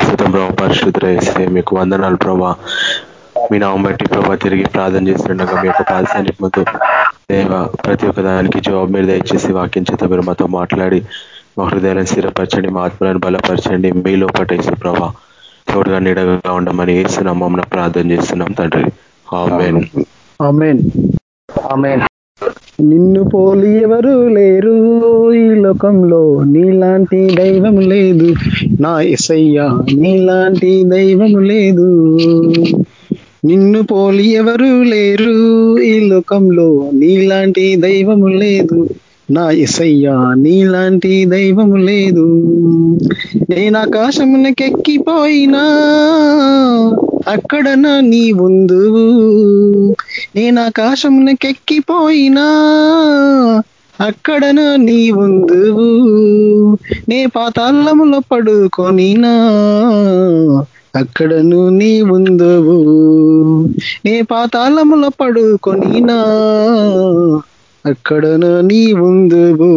స్థుతం ప్రభావ పరిశుద్ధ మీకు వందనాలు ప్రభా. మీ నామం బట్టి ప్రభా తిరిగి ప్రార్థన చేస్తుండగా మీ యొక్క ముందు దేవ ప్రతి ఒక్క దానికి జవాబు మీరు దయచేసి వాక్యం చేత మీరు మాతో మాట్లాడి మా హృదయాలను స్థిరపరచండి మా ఆత్మలను బలపరచండి మీ లోపటేసి ప్రభా. తోడుగా నీడగా ఉండమని వేస్తున్నాం ప్రార్థన చేస్తున్నాం తండ్రి. నిన్ను పోలి ఎవరు లేరు. ఈ లోకంలో నీలాంటి దైవం లేదు. నా ఎసయ్యా నీలాంటి దైవం లేదు. నిన్ను పోలి ఎవరు లేరు. ఈ లోకంలో నీలాంటి దైవము లేదు. నా ఎసయ్యా నీలాంటి దైవం లేదు. నేను ఆకాశమునకెక్కిపోయినా అక్కడ నా నీ ఉందు నేను ఆకాశమునకెక్కిపోయినా అక్కడ నా నీ ఉందు నే పాతాళములో పడుకొనినా అక్కడను నీ ఉందవు నే పాతాళములో పడుకొనినా అక్కడన నీ ఉందవు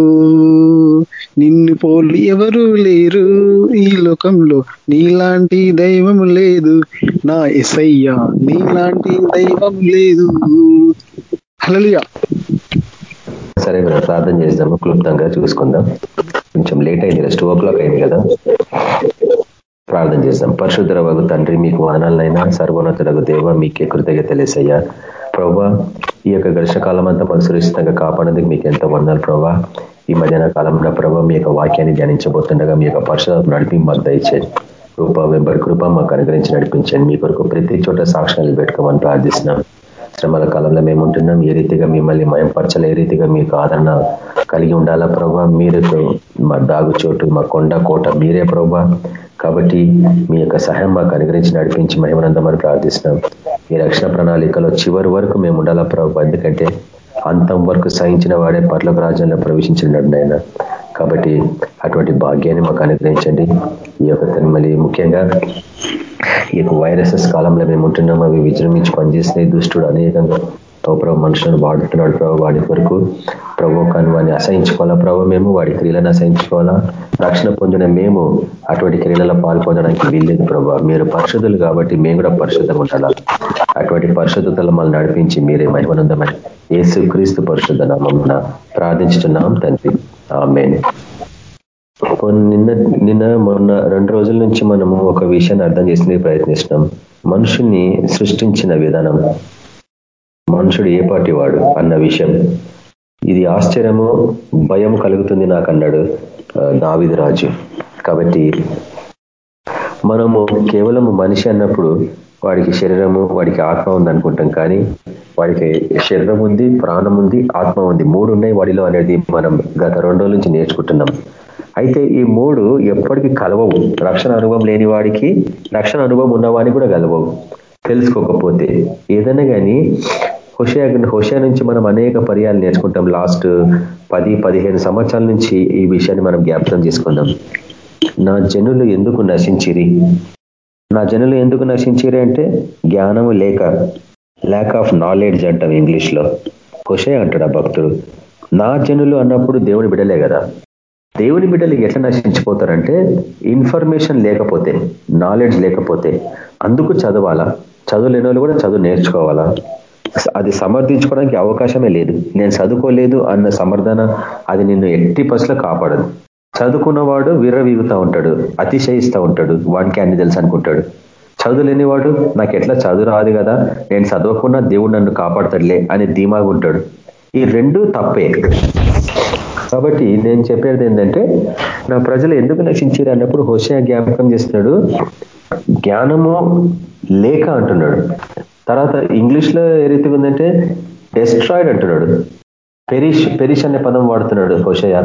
నిన్ను పోలి ఎవరు లేరు ఈ లోకంలో. నీలాంటి దైవం లేదు. నా ఎసయ్యా నీలాంటి దైవం లేదు. హలలియా సరే మనం ప్రార్థన చేద్దాము. క్లుప్తంగా చూసుకుందాం. కొంచెం లేట్ అయింది కదా టూ ఓ క్లాక్ అయింది కదా. ప్రార్థన చేద్దాం. పరశుద్ధరవగు తండ్రి మీకు వానాలైనా సర్వోన్నతులకు దేవ మీకే కృతజ్ఞతలేసయ్యా ప్రభా ఈ యొక్క ఘర్షకాలం అంతా మనం సురక్షితంగా కాపాడేందుకు మీకు ఎంతో వందలు ప్రభా. ఈ మధ్యాహ్న కాలంలో ప్రభావ మీ యొక్క వాక్యాన్ని ధ్యానించబోతుండగా మీ యొక్క పరిశోధన నడిపి మాకు దయచేది కృప వెంబడి కృప మాకు అనుగ్రహించి నడిపించండి. మీ కొరకు ప్రతి చోట సాక్ష్యాలు పెట్టుకోమని ప్రార్థిస్తున్నాం. శ్రమల కాలంలో మేము ఉంటున్నాం. ఏ రీతిగా మిమ్మల్ని మయంపరచాలి ఏ రీతిగా మీకు ఆదరణ కలిగి ఉండాలా ప్రభా? మీరు మా దాగు చోటు మా కొండ కోట మీరే ప్రభా. కాబట్టి మీ యొక్క సహాయం మాకు అనుగ్రహించి నడిపించి మహిమనందమని ప్రార్థిస్తున్నాం. ఈ రక్షణ ప్రణాళికలో చివరి వరకు మేము ఉండాలా ప్రభా? ఎందుకంటే అంతం వరకు సహించిన వాడే పర్లకు రాజ్యంలో ప్రవేశించినాడు ఆయన కాబట్టి అటువంటి భాగ్యాన్ని మాకు అనుగ్రహించండి. ఈ యొక్క మళ్ళీ ముఖ్యంగా ఈ యొక్క వైరసెస్ కాలంలో మేము ఉంటున్నాం అవి విజృంభించి పనిచేసినాయి దుష్టుడు అనేకంగా ప్రభు మనుషులను వాడుతున్నాడు ప్రభు వాడి కొరకు. ప్రభు కానీ వాడిని అసహించుకోవాలా ప్రభు మేము? వాడి క్రియలను అసహించుకోవాలా? రక్షణ పొందిన మేము అటువంటి క్రియలలో పాల్పొందడానికి వీల్లేదు ప్రభు. మీరు పరిశుద్ధులు కాబట్టి మేము కూడా పరిశుద్ధంగా ఉండాలా? అటువంటి పరిశుద్ధతలు మళ్ళీ నడిపించి మీరే మహిమనందమని ఏసు క్రీస్తు పరిశుద్ధ నామం ప్రార్థించుతున్నాం తండ్రి. ఆమె నిన్న నిన్న మొన్న రెండు రోజుల నుంచి మనము ఒక విషయాన్ని అర్థం చేసుకునే ప్రయత్నిస్తున్నాం. మనుషుని సృష్టించిన విధానం. మనుషుడు ఏ పాటి వాడు అన్న విషయం. ఇది ఆశ్చర్యము భయం కలుగుతుంది నాకు అన్నాడు దావిదరాజు కాబట్టి మనము కేవలం మనిషి అన్నప్పుడు వాడికి శరీరము వాడికి ఆత్మ ఉంది అనుకుంటాం కానీ వాడికి శరీరం ఉంది ప్రాణం ఉంది ఆత్మ ఉంది. మూడు ఉన్నాయి వాడిలో అనేది మనం గత రెండు రోజుల నుంచి నేర్చుకుంటున్నాం. అయితే ఈ మూడు ఎప్పటికీ కలవవు. రక్షణ అనుభవం లేని వాడికి రక్షణ అనుభవం ఉన్నవాడిని కూడా కలవవు. తెలుసుకోకపోతే. ఏదైనా కానీ హుషయా హుషయా నుంచి మనం అనేక పర్యాలు నేర్చుకుంటాం. లాస్ట్ పది పదిహేను సంవత్సరాల నుంచి ఈ విషయాన్ని మనం జ్ఞాపకం చేసుకుందాం. నా జనులు ఎందుకు నశించిరి? నా జనులు ఎందుకు నశించిరి అంటే జ్ఞానము లేక ల్యాక్ ఆఫ్ నాలెడ్జ్ అంటాం ఇంగ్లీష్లో. హుషే అంటాడు ఆ భక్తుడు. నా జనులు అన్నప్పుడు దేవుని బిడలే కదా. దేవుని బిడ్డలు ఎట్లా నశించిపోతారంటే ఇన్ఫర్మేషన్ లేకపోతే నాలెడ్జ్ లేకపోతే అందుకు చదవాలా? చదువు లేని కూడా చదువు నేర్చుకోవాలా? అది సమర్థించుకోవడానికి అవకాశమే లేదు. నేను చదువుకోలేదు అన్న సమర్థన అది నిన్ను ఎట్టి పసులో కాపాడదు. చదువుకున్నవాడు విర్రవీగుతూ ఉంటాడు అతిశయిస్తూ ఉంటాడు వాడికి అన్ని తెలుసు అనుకుంటాడు. చదువు వాడు నాకు ఎట్లా చదువు రాదు కదా నేను చదవకుండా దేవుడు నన్ను కాపాడతాడులే అని ధీమాగా ఉంటాడు. ఈ రెండు తప్పే. కాబట్టి నేను చెప్పేది ఏంటంటే నా ప్రజలు ఎందుకు నశించారు అన్నప్పుడు హోషయ జ్ఞాపకం చేస్తున్నాడు జ్ఞానము లేక అంటున్నాడు. తర్వాత ఇంగ్లీష్లో ఏ రీతిగా ఉందంటే డెస్ట్రాయిడ్ అంటున్నాడు. పెరిష్ పెరిష్ అనే పదం వాడుతున్నాడు హోషయ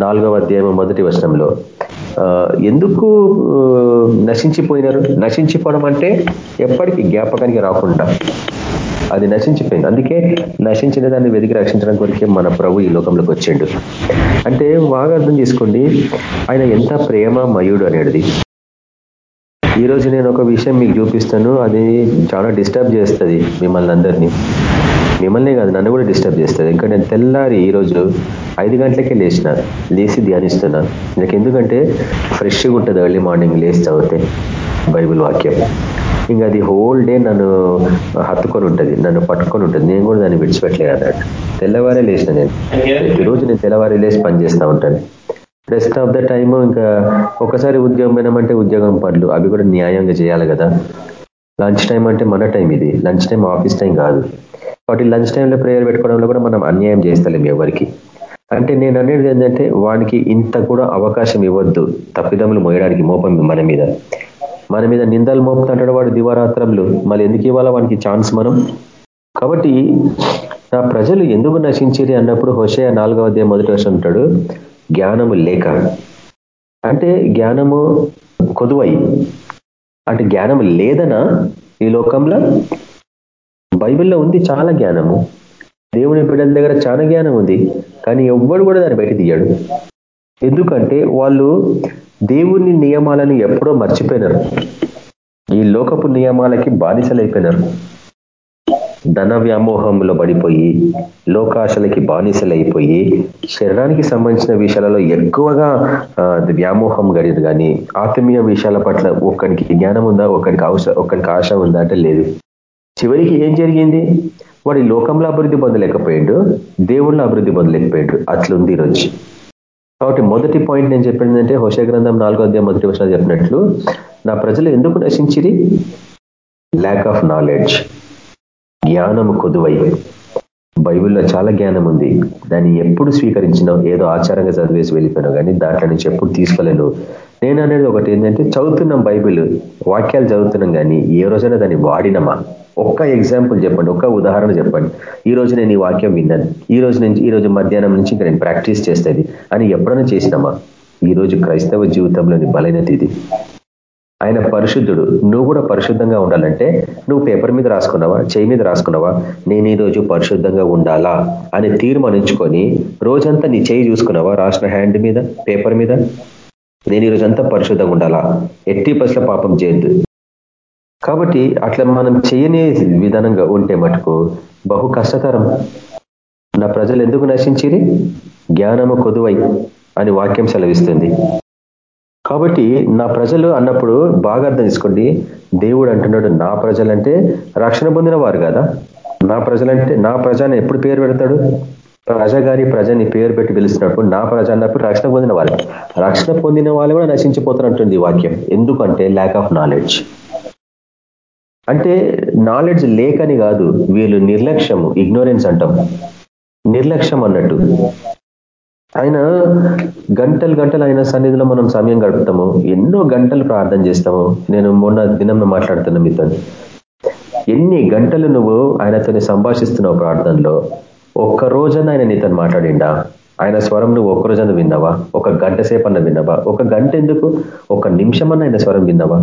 నాలుగవ అధ్యాయం మొదటి వచనంలో. ఎందుకు నశించిపోయినారు? నశించిపోవడం అంటే ఎప్పటికీ జ్ఞాపకానికి రాకుండా. అది నశించిపోయింది. అందుకే నశించిన దాన్ని వెతికి రక్షించడం కొరికే మన ప్రభు ఈ లోకంలోకి వచ్చిండు. అంటే బాగా అర్థం చేసుకోండి. ఆయన ఎంత ప్రేమ మయుడు అనేది ఈరోజు నేను ఒక విషయం మీకు చూపిస్తాను. అది చాలా డిస్టర్బ్ చేస్తుంది మిమ్మల్ని అందరినీ. మిమ్మల్ని కాదు నన్ను కూడా డిస్టర్బ్ చేస్తుంది. ఇంకా నేను తెల్లారి ఈరోజు ఐదు గంటలకే లేచిన లేచి ధ్యానిస్తున్నా. నాకు ఎందుకంటే ఫ్రెష్గా ఉంటుంది ఎర్లీ మార్నింగ్ లేచి చదివితే బైబిల్ వాక్యం. ఇంకా అది హోల్ డే నన్ను హత్తుకొని ఉంటుంది నన్ను పట్టుకొని ఉంటుంది. నేను కూడా దాన్ని విడిచిపెట్టలేదు అన్నట్టు. తెల్లవారే లేచిన నేను. ప్రతిరోజు నేను తెల్లవారే లేచి పని చేస్తూ ఉంటాను. రెస్ట్ ఆఫ్ ద టైమ్ ఇంకా ఒకసారి ఉద్యోగం పోయినామంటే ఉద్యోగం పనులు అవి కూడా న్యాయంగా చేయాలి కదా. లంచ్ టైం అంటే మన టైం ఇది. లంచ్ టైం ఆఫీస్ టైం కాదు. కాబట్టి లంచ్ టైంలో ప్రేయర్ పెట్టుకోవడంలో కూడా మనం అన్యాయం చేస్తలేం ఎవరికి. అంటే నేను అనేది ఏంటంటే వానికి ఇంత కూడా అవకాశం ఇవ్వద్దు. తప్పిదములు మోయడానికి మోపం మన మీద. మన మీద నిందలు మోపుతుంటాడు వాడు దివారాత్రంలో. మళ్ళీ ఎందుకు ఇవ్వాలా వానికి ఛాన్స్ మనం? కాబట్టి నా ప్రజలు ఎందుకు నశించేది అన్నప్పుడు హుషయ నాలుగవ అధ్యాయం మొదటి వర్షం ఉంటాడు జ్ఞానము లేక అంటే జ్ఞానము కొదువై అంటే జ్ఞానం లేదనా ఈ లోకంలో? బైబిల్లో ఉంది చాలా జ్ఞానము. దేవుని బిడ్డల దగ్గర చాలా జ్ఞానం ఉంది కానీ ఎవ్వడు కూడా దాన్ని బయట తీయడు. ఎందుకంటే వాళ్ళు దేవుని నియమాలను ఎప్పుడో మర్చిపోయినారు. ఈ లోకపు నియమాలకి బానిసలైపోయినారు. ధన వ్యామోహంలో పడిపోయి లోకాశలకి బానిసలైపోయి శరీరానికి సంబంధించిన విషయాలలో ఎక్కువగా వ్యామోహం గడిదు కానీ ఆత్మీయ విషయాల పట్ల ఒక్కడికి జ్ఞానం ఉందా ఒక్కడికి అవసరం ఒక్కడికి ఆశ ఉందా అంటే లేదు. చివరికి ఏం జరిగింది? వాడి లోకంలో అభివృద్ధి పొందలేకపోయాడు దేవుళ్ళు అభివృద్ధి పొందలేకపోయాడు. అట్లుంది ఈరోజు. కాబట్టి మొదటి పాయింట్ నేను చెప్పిందంటే హోష గ్రంథం నాలుగో అధ్యాయం మొదటి వర్షాలు చెప్పినట్లు నా ప్రజలు ఎందుకు నశించిరి? ల్యాక్ ఆఫ్ నాలెడ్జ్ జ్ఞానము కొదువై. బైబిల్లో చాలా జ్ఞానం ఉంది దాన్ని ఎప్పుడు స్వీకరించినావు ఏదో ఆచారంగా చదివేసి వెళ్ళిపోయినావు కానీ దాంట్లో నుంచి ఎప్పుడు తీసుకోలేను. నేను అనేది ఒకటి ఏంటంటే చదువుతున్నాం బైబిల్ వాక్యాలు చదువుతున్నాం కానీ ఏ రోజైనా దాన్ని వాడినమా? ఒక్క ఎగ్జాంపుల్ చెప్పండి ఒక్క ఉదాహరణ చెప్పండి. ఈ రోజు నేను ఈ వాక్యం విన్నాను. ఈ రోజు నుంచి ఈ రోజు మధ్యాహ్నం నుంచి ఇంకా నేను ప్రాక్టీస్ చేస్తుంది అని ఎప్పుడైనా చేసినామా? ఈ రోజు క్రైస్తవ జీవితంలోని బలైనది ఇది. ఆయన పరిశుద్ధుడు. నువ్వు కూడా పరిశుద్ధంగా ఉండాలంటే నువ్వు పేపర్ మీద రాసుకున్నావా? చేయి మీద రాసుకున్నావా? నేను ఈరోజు పరిశుద్ధంగా ఉండాలా? అని తీర్మానించుకొని రోజంతా నీ చేయి చూసుకున్నావా? రాసిన హ్యాండ్ మీద? పేపర్ మీద? నేను ఈరోజంతా అంతా పరిశుద్ధంగా ఉండాలా? ఎట్టి పసుల పాపం చేయొద్దు. కాబట్టి అట్లా మనం చేయని విధానంగా ఉంటే మటుకు బహు కష్టతరం. నా ప్రజలు ఎందుకు నశించిరి? జ్ఞానము కొదువై అని వాక్యం సెలవిస్తుంది. కాబట్టి నా ప్రజలు అన్నప్పుడు బాగా అర్థం చేసుకోండి. దేవుడు అంటున్నాడు నా ప్రజలంటే రక్షణ పొందిన వారు కదా? నా ప్రజలంటే నా ప్రజాని ఎప్పుడు పేరు పెడతాడు? ప్రజ గారి ప్రజని పేరు పెట్టి పిలుస్తున్నప్పుడు నా ప్రజ అన్నప్పుడు రక్షణ పొందిన వాళ్ళు రక్షణ పొందిన వాళ్ళు కూడా నశించిపోతున్నట్టుంది వాక్యం. ఎందుకంటే ల్యాక్ ఆఫ్ నాలెడ్జ్ అంటే నాలెడ్జ్ లేకని కాదు వీళ్ళు నిర్లక్ష్యము ఇగ్నోరెన్స్ అంటాం. నిర్లక్ష్యం అన్నట్టు. ఆయన గంటలు గంటలు ఆయన సన్నిధిలో మనం సమయం గడుపుతాము. ఎన్నో గంటలు ప్రార్థన చేస్తాము. నేను మొన్న దినం మాట్లాడుతున్నా మీతో. ఎన్ని గంటలు నువ్వు ఆయనతో సంభాషిస్తున్నావు ప్రార్థనలో? ఒక్క రోజన ఆయన నీతో మాట్లాడిండా? ఆయన స్వరం నువ్వు ఒక్క రోజన విన్నావా? ఒక గంట సేపు అన్న విన్నావా? ఒక గంట ఎందుకు? ఒక నిమిషమన్న ఆయన స్వరం విన్నావా?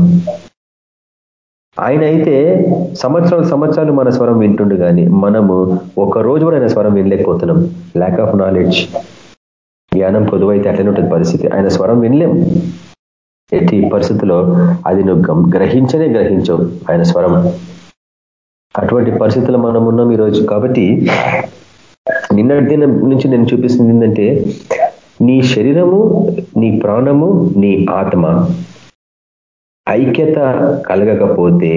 ఆయన అయితే సంవత్సరాలు సంవత్సరాలు మన స్వరం వింటుండు కానీ మనము ఒక రోజు కూడా ఆయన స్వరం వినలేకపోతున్నాం. ల్యాక్ ఆఫ్ నాలెడ్జ్ జ్ఞానం పొదువైతే అట్లనే ఉంటుంది పరిస్థితి. ఆయన స్వరం వినలేం. ఎట్టి పరిస్థితిలో అది నువ్వు గ్రహించనే గ్రహించవు ఆయన స్వరం. అటువంటి పరిస్థితుల్లో మనం ఉన్నాం ఈరోజు కాబట్టి నిన్న దినం నుంచి నేను చూపిస్తుంది ఏంటంటే నీ శరీరము నీ ప్రాణము నీ ఆత్మ ఐక్యత కలగకపోతే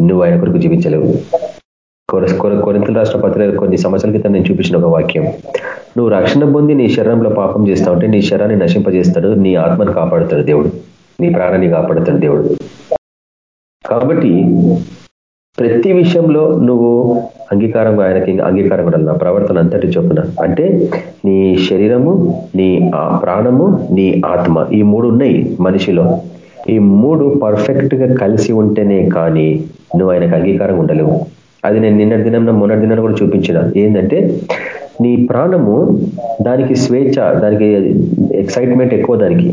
నువ్వు ఆయన కొరకు జీవించలేవు. కొరింతలు రాష్ట్ర పత్రిక కొన్ని సంవత్సరాల క్రితం నేను చూపించిన ఒక వాక్యం. నువ్వు రక్షణ పొంది నీ శరీరంలో పాపం చేస్తా ఉంటే నీ శరీరాన్ని నశింపజేస్తాడు నీ ఆత్మను కాపాడుతాడు దేవుడు. నీ ప్రాణాన్ని కాపాడుతాడు దేవుడు. కాబట్టి ప్రతి విషయంలో నువ్వు అంగీకారం ఆయనకి అంగీకారం ఉండాలి ప్రవర్తన అంతటి చొప్పున. అంటే నీ శరీరము నీ ప్రాణము నీ ఆత్మ ఈ మూడు ఉన్నాయి మనిషిలో. ఈ మూడు పర్ఫెక్ట్గా కలిసి ఉంటేనే కానీ నువ్వు ఆయనకు అంగీకారం ఉండలేవు. అది నేను నిన్నటి దినం మొన్నటి దినాన్ని కూడా చూపించిన. ఏంటంటే నీ ప్రాణము దానికి స్వేచ్ఛ దానికి ఎక్సైట్మెంట్ ఎక్కువ దానికి.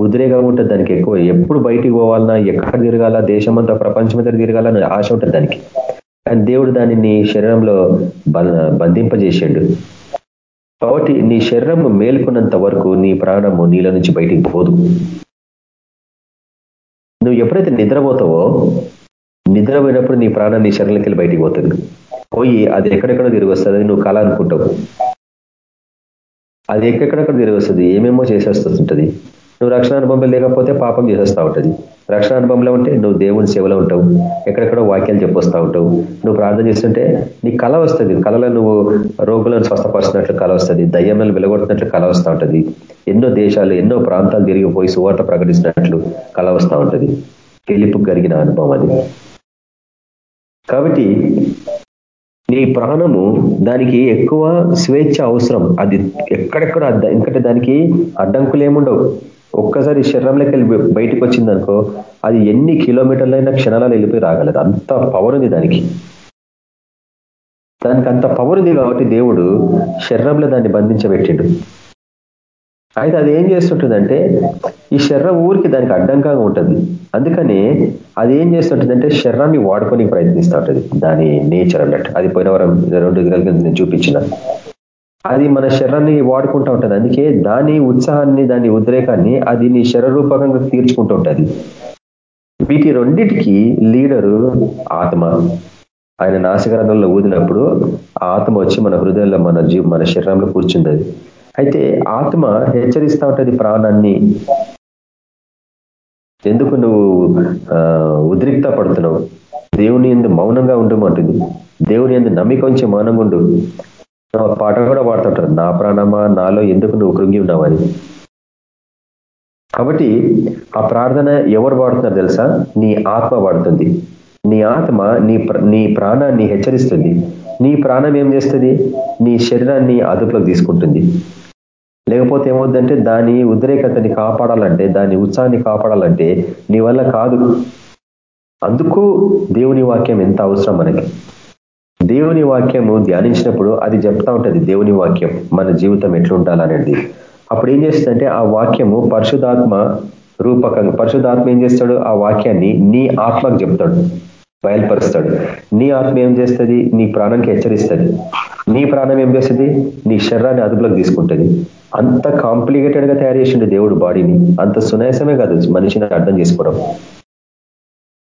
ఉద్రేగం ఉంటుంది దానికి ఎక్కువ. ఎప్పుడు బయటికి పోవాలన్నా ఎక్కడ తిరగాల దేశమంతా ప్రపంచమంతా తిరగాలని ఆశ ఉంటుంది దానికి. కానీ దేవుడు దాన్ని నీ శరీరంలో బంధింపజేసాడు. కాబట్టి నీ శరీరం మేల్కొన్నంత వరకు నీ ప్రాణము నీళ్ళ నుంచి బయటికి పోదు. నువ్వు ఎప్పుడైతే నిద్రపోతావో నిద్రపోయినప్పుడు నీ ప్రాణం నీ శరీరంకి వెళ్ళి బయటికి పోతుంది. పోయి అది ఎక్కడెక్కడో తిరిగి వస్తుంది నువ్వు కళ అనుకుంటావు అది ఎక్కడెక్కడ తిరిగి వస్తుంది ఏమేమో చేసేస్తుంటుంది. నువ్వు రక్షణ అనుభవంలో లేకపోతే పాపం చేసేస్తూ ఉంటుంది. రక్షణ అనుభవంలో ఉంటే నువ్వు దేవుని సేవలో ఉంటావు. ఎక్కడెక్కడో వాక్యాలు చెప్పొస్తూ ఉంటావు. నువ్వు ప్రార్థన చేస్తుంటే నీ కళ వస్తుంది. కళలో నువ్వు రోగులను స్వస్థపరిచినట్లు కళ వస్తుంది. దయ్యములను వెలగొట్టినట్లు కళ వస్తూ ఉంటుంది. ఎన్నో దేశాలు ఎన్నో ప్రాంతాలు తిరిగిపోయి సువార్త ప్రకటిస్తున్నట్లు కళ వస్తూ ఉంటుంది. పిలుపు కలిగిన అనుభవం అది. కాబట్టి నీ ప్రాణము దానికి ఎక్కువ స్వేచ్ఛ అవసరం. అది ఎక్కడెక్కడ ఎందుకంటే దానికి అడ్డంకులు ఏముండవు. ఒక్కసారి శరీరంలోకి వెళ్ళి బయటకు వచ్చిందనుకో అది ఎన్ని కిలోమీటర్లైనా క్షణాలలో వెళ్ళిపోయి రాగలదు. అంత పవర్ ఉంది దానికి. దానికి అంత పవర్ ఉంది కాబట్టి దేవుడు శరీరంలో దాన్ని బంధించబెట్టిండు. అయితే అది ఏం చేస్తుంటుందంటే ఈ శర్ర ఊరికి దానికి అడ్డంగా ఉంటుంది. అందుకనే అది ఏం చేస్తుంటుందంటే శర్రాన్ని వాడుకొని ప్రయత్నిస్తూ ఉంటుంది. దాని నేచర్ అన్నట్టు. అది పోయిన వరం రెండు దినాల నేను చూపించిన. అది మన శరీరాన్ని వాడుకుంటూ ఉంటుంది. అందుకే దాని ఉత్సాహాన్ని దాని ఉద్రేకాన్ని అది నీ శరీరూపకంగా తీర్చుకుంటూ ఉంటుంది. వీటి రెండింటికి లీడరు ఆత్మ. ఆయన నాశకరంగంలో ఊదినప్పుడు ఆత్మ వచ్చి మన హృదయంలో మన జీవ మన శరీరంలో కూర్చుంది అయితే ఆత్మ హెచ్చరిస్తూ ఉంటుంది ప్రాణాన్ని. ఎందుకు నువ్వు ఉద్రిక్త పడుతున్నావు? దేవుని ఎందు మౌనంగా ఉండమంటుంది దేవుని ఎందు నమ్మిక ఉంచి మౌనంగా ఉండు. పాట కూడా పాడుతుంటారు నా ప్రాణమా నాలో ఎందుకు నువ్వు కృంగి ఉన్నావని కాబట్టి ఆ ప్రార్థన ఎవరు పాడుతున్నారు తెలుసా? నీ ఆత్మ పాడుతుంది. నీ ఆత్మ నీ నీ ప్రాణాన్ని హెచ్చరిస్తుంది. నీ ప్రాణం ఏం చేస్తుంది? నీ శరీరాన్ని అదుపులోకి తీసుకుంటుంది. లేకపోతే ఏమవుద్దంటే దాని ఉద్రేకతని కాపాడాలంటే దాని ఉత్సాహాన్ని కాపాడాలంటే నీ వల్ల కాదు. అందుకు దేవుని వాక్యం ఎంత అవసరం మనకి? దేవుని వాక్యము ధ్యానించినప్పుడు అది చెప్తా ఉంటుంది దేవుని వాక్యం మన జీవితం ఎట్లుండాలనేది. అప్పుడు ఏం చేస్తుందంటే ఆ వాక్యము పరిశుధాత్మ రూపకంగా పరిశుధాత్మ ఏం చేస్తాడు? ఆ వాక్యాన్ని నీ ఆత్మకు చెప్తాడు బయలుపరుస్తాడు. నీ ఆత్మ ఏం చేస్తుంది? నీ ప్రాణానికి హెచ్చరిస్తుంది. నీ ప్రాణం ఏం చేస్తుంది? నీ శరీరాన్ని అదుపులోకి తీసుకుంటుంది. అంత కాంప్లికేటెడ్గా తయారు చేసిండు దేవుడు బాడీని. అంత సునాయాసమే కాదు మనిషిని అర్థం చేసుకోవడం.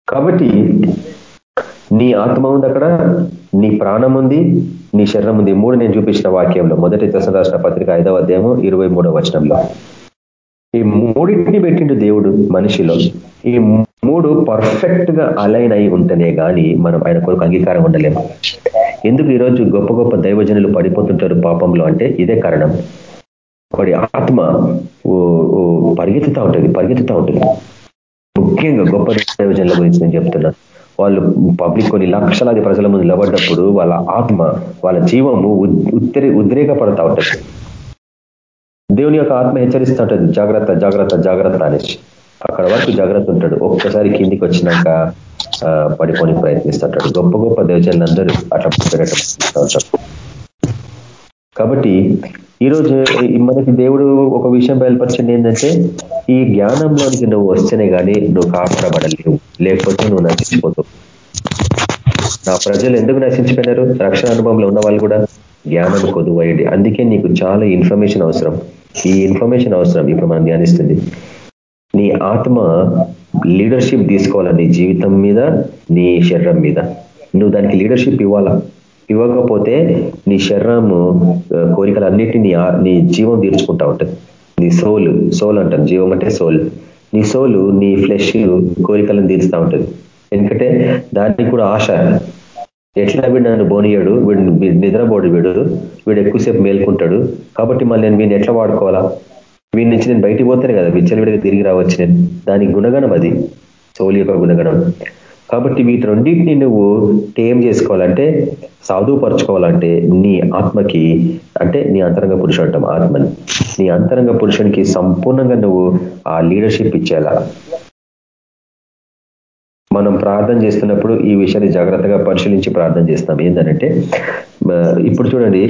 కాబట్టి నీ ఆత్మ ఉంది అక్కడ నీ ప్రాణం ఉంది నీ శరీరం ఉంది. మూడు నేను చూపించిన వాక్యంలో మొదటి దశ రాష్ట్ర పత్రిక ఐదవ అధ్యాయము ఇరవై మూడవ వచనంలో. ఈ మూడింటిని పెట్టిండు దేవుడు మనిషిలో. ఈ మూడు పర్ఫెక్ట్గా అలైన్ అయి ఉంటేనే గాని మనం ఆయన కొరకు అంగీకారం ఉండలేము. ఎందుకు ఈరోజు గొప్ప గొప్ప దైవజనులు పడిపోతుంటారు పాపంలో అంటే ఇదే కారణం. వాడి ఆత్మ పరిగెత్తుతూ ఉంటుంది పరిగెత్తుతూ ఉంటుంది. ముఖ్యంగా గొప్ప దైవజనుల గురించి నేను చెప్తున్నా. వాళ్ళు పబ్లిక్ కొన్ని లక్షలాది ప్రజల ముందు నిలబడ్డప్పుడు వాళ్ళ ఆత్మ వాళ్ళ జీవము ఉద్రే ఉద్రేకపడతా ఉంటుంది. దేవుని యొక్క ఆత్మ హెచ్చరిస్తూ ఉంటుంది జాగ్రత్త జాగ్రత్త జాగ్రత్త అనేసి. అక్కడ వరకు జాగ్రత్త ఉంటాడు. ఒక్కసారి కిందికి వచ్చినాక పడిపోని ప్రయత్నిస్తుంటాడు గొప్ప గొప్ప దేవజనులందరూ అట్లా ఉంటారు. కాబట్టి ఈరోజు మనకి దేవుడు ఒక విషయం బయలుపరిచింది ఏంటంటే ఈ జ్ఞానంలోనికి నువ్వు వస్తేనే కానీ నువ్వు కాపాడబడలేవు. లేకపోతే నువ్వు నశించిపోతావు. నా ప్రజలు ఎందుకు నశించిపోయినారు? రక్షణ అనుభవంలో ఉన్న వాళ్ళు కూడా జ్ఞానం కొదువయ్యండి. అందుకే నీకు చాలా ఇన్ఫర్మేషన్ అవసరం. ఈ ఇన్ఫర్మేషన్ అవసరం. ఇప్పుడు మనం ధ్యానిస్తుంది. నీ ఆత్మ లీడర్షిప్ తీసుకోవాలా నీ జీవితం మీద? నీ శరీరం మీద. నువ్వు దానికి లీడర్షిప్ ఇవ్వాలా? ఇవ్వకపోతే నీ శరీరము కోరికలన్నిటినీ నీ జీవం తీర్చుకుంటా ఉంటుంది. నీ సోల్ సోల్ అంటాం జీవం అంటే సోల్ నీ సోలు నీ ఫ్లెష్ కోరికలను తీరుస్తూ ఉంటుంది. ఎందుకంటే దానికి కూడా ఆశ. ఎట్లా వీడు నన్ను బోనియాడు వీడు నిద్రపోడు వీడు. వీడు ఎక్కువసేపు మేల్కుంటాడు. కాబట్టి మళ్ళీ నేను వీడిని ఎట్లా వాడుకోవాలా? వీడి నుంచి నేను బయటికి పోతాను కదా. విచ్చలవిడిగా తిరిగి రావచ్చు నేను. దాని గుణగణం అది. సోలి యొక్క గుణగణం. కాబట్టి వీటి రెండింటిని నువ్వు టేం చేసుకోవాలంటే సాధుపరచుకోవాలంటే నీ ఆత్మకి అంటే నీ అంతరంగ పురుషుడు అంటాం ఆత్మని. నీ అంతరంగ పురుషునికి సంపూర్ణంగా నువ్వు ఆ లీడర్షిప్ ఇచ్చేలా. మనం ప్రార్థన చేస్తున్నప్పుడు ఈ విషయాన్ని జాగ్రత్తగా పరిశీలించి ప్రార్థన చేస్తాం. ఏంటంటే ఇప్పుడు చూడండి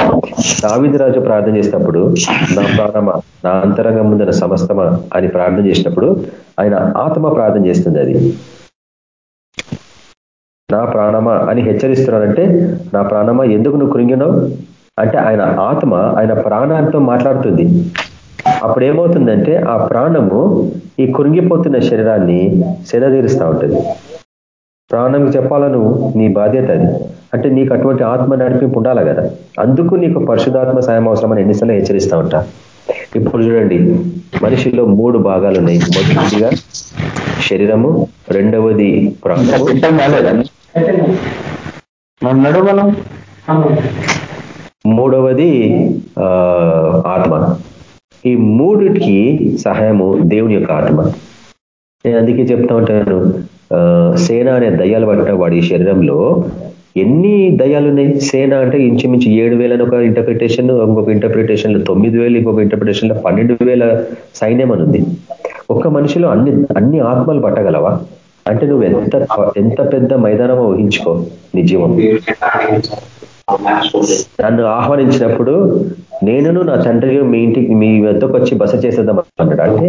రాజు ప్రార్థన చేసినప్పుడు నా ప్రాణమ నా అంతరంగం ముందర సమస్తమ అని ప్రార్థన చేసినప్పుడు ఆయన ఆత్మ ప్రార్థన చేస్తుంది అది. నా ప్రాణమా అని హెచ్చరిస్తున్నాడంటే నా ప్రాణమా ఎందుకు నువ్వు కృంగినావు? అంటే ఆయన ఆత్మ ఆయన ప్రాణాలతో మాట్లాడుతుంది. అప్పుడు ఏమవుతుందంటే ఆ ప్రాణము ఈ కృంగిపోతున్న శరీరాన్ని సెదతీరుస్తూ ఉంటుంది. ప్రాణంకి చెప్పాలా నువ్వు? నీ బాధ్యత అది. అంటే నీకు అటువంటి ఆత్మ నడిపింపు ఉండాలి కదా. అందుకు నీకు పరిశుధాత్మ సాయం అవసరం అని ఎన్నిసార్లు హెచ్చరిస్తూ ఉంటా. ఇప్పుడు చూడండి మనిషిలో మూడు భాగాలు ఉన్నాయి మొదటిగా శరీరము రెండవది ప్రాణము. మనం మూడవది ఆత్మ. ఈ మూడిటికి సహాయము దేవుని యొక్క ఆత్మ. నేను అందుకే చెప్తా ఉంటాను సేన అనే దయ్యాలు పట్టిన వాడి శరీరంలో ఎన్ని దయ్యాలు ఉన్నాయి? సేన అంటే ఇంచుమించు ఏడు వేలని ఒక ఇంటర్ప్రిటేషన్ ఇంకొక ఇంటర్ప్రిటేషన్లో తొమ్మిది వేలు ఇంకొక ఇంటర్ప్రిటేషన్లో పన్నెండు వేల సైన్యం అని ఉంది. ఒక్క మనిషిలో అన్ని అన్ని ఆత్మలు పట్టగలవా? అంటే నువ్వు ఎంత ఎంత పెద్ద మైదానమో ఊహించుకో నీ జీవం. నన్ను ఆహ్వానించినప్పుడు నేనును నా తండ్రి మీ ఇంటికి మీ వద్దకు వచ్చి బస చేసేద్దాం అన్నాడు. అంటే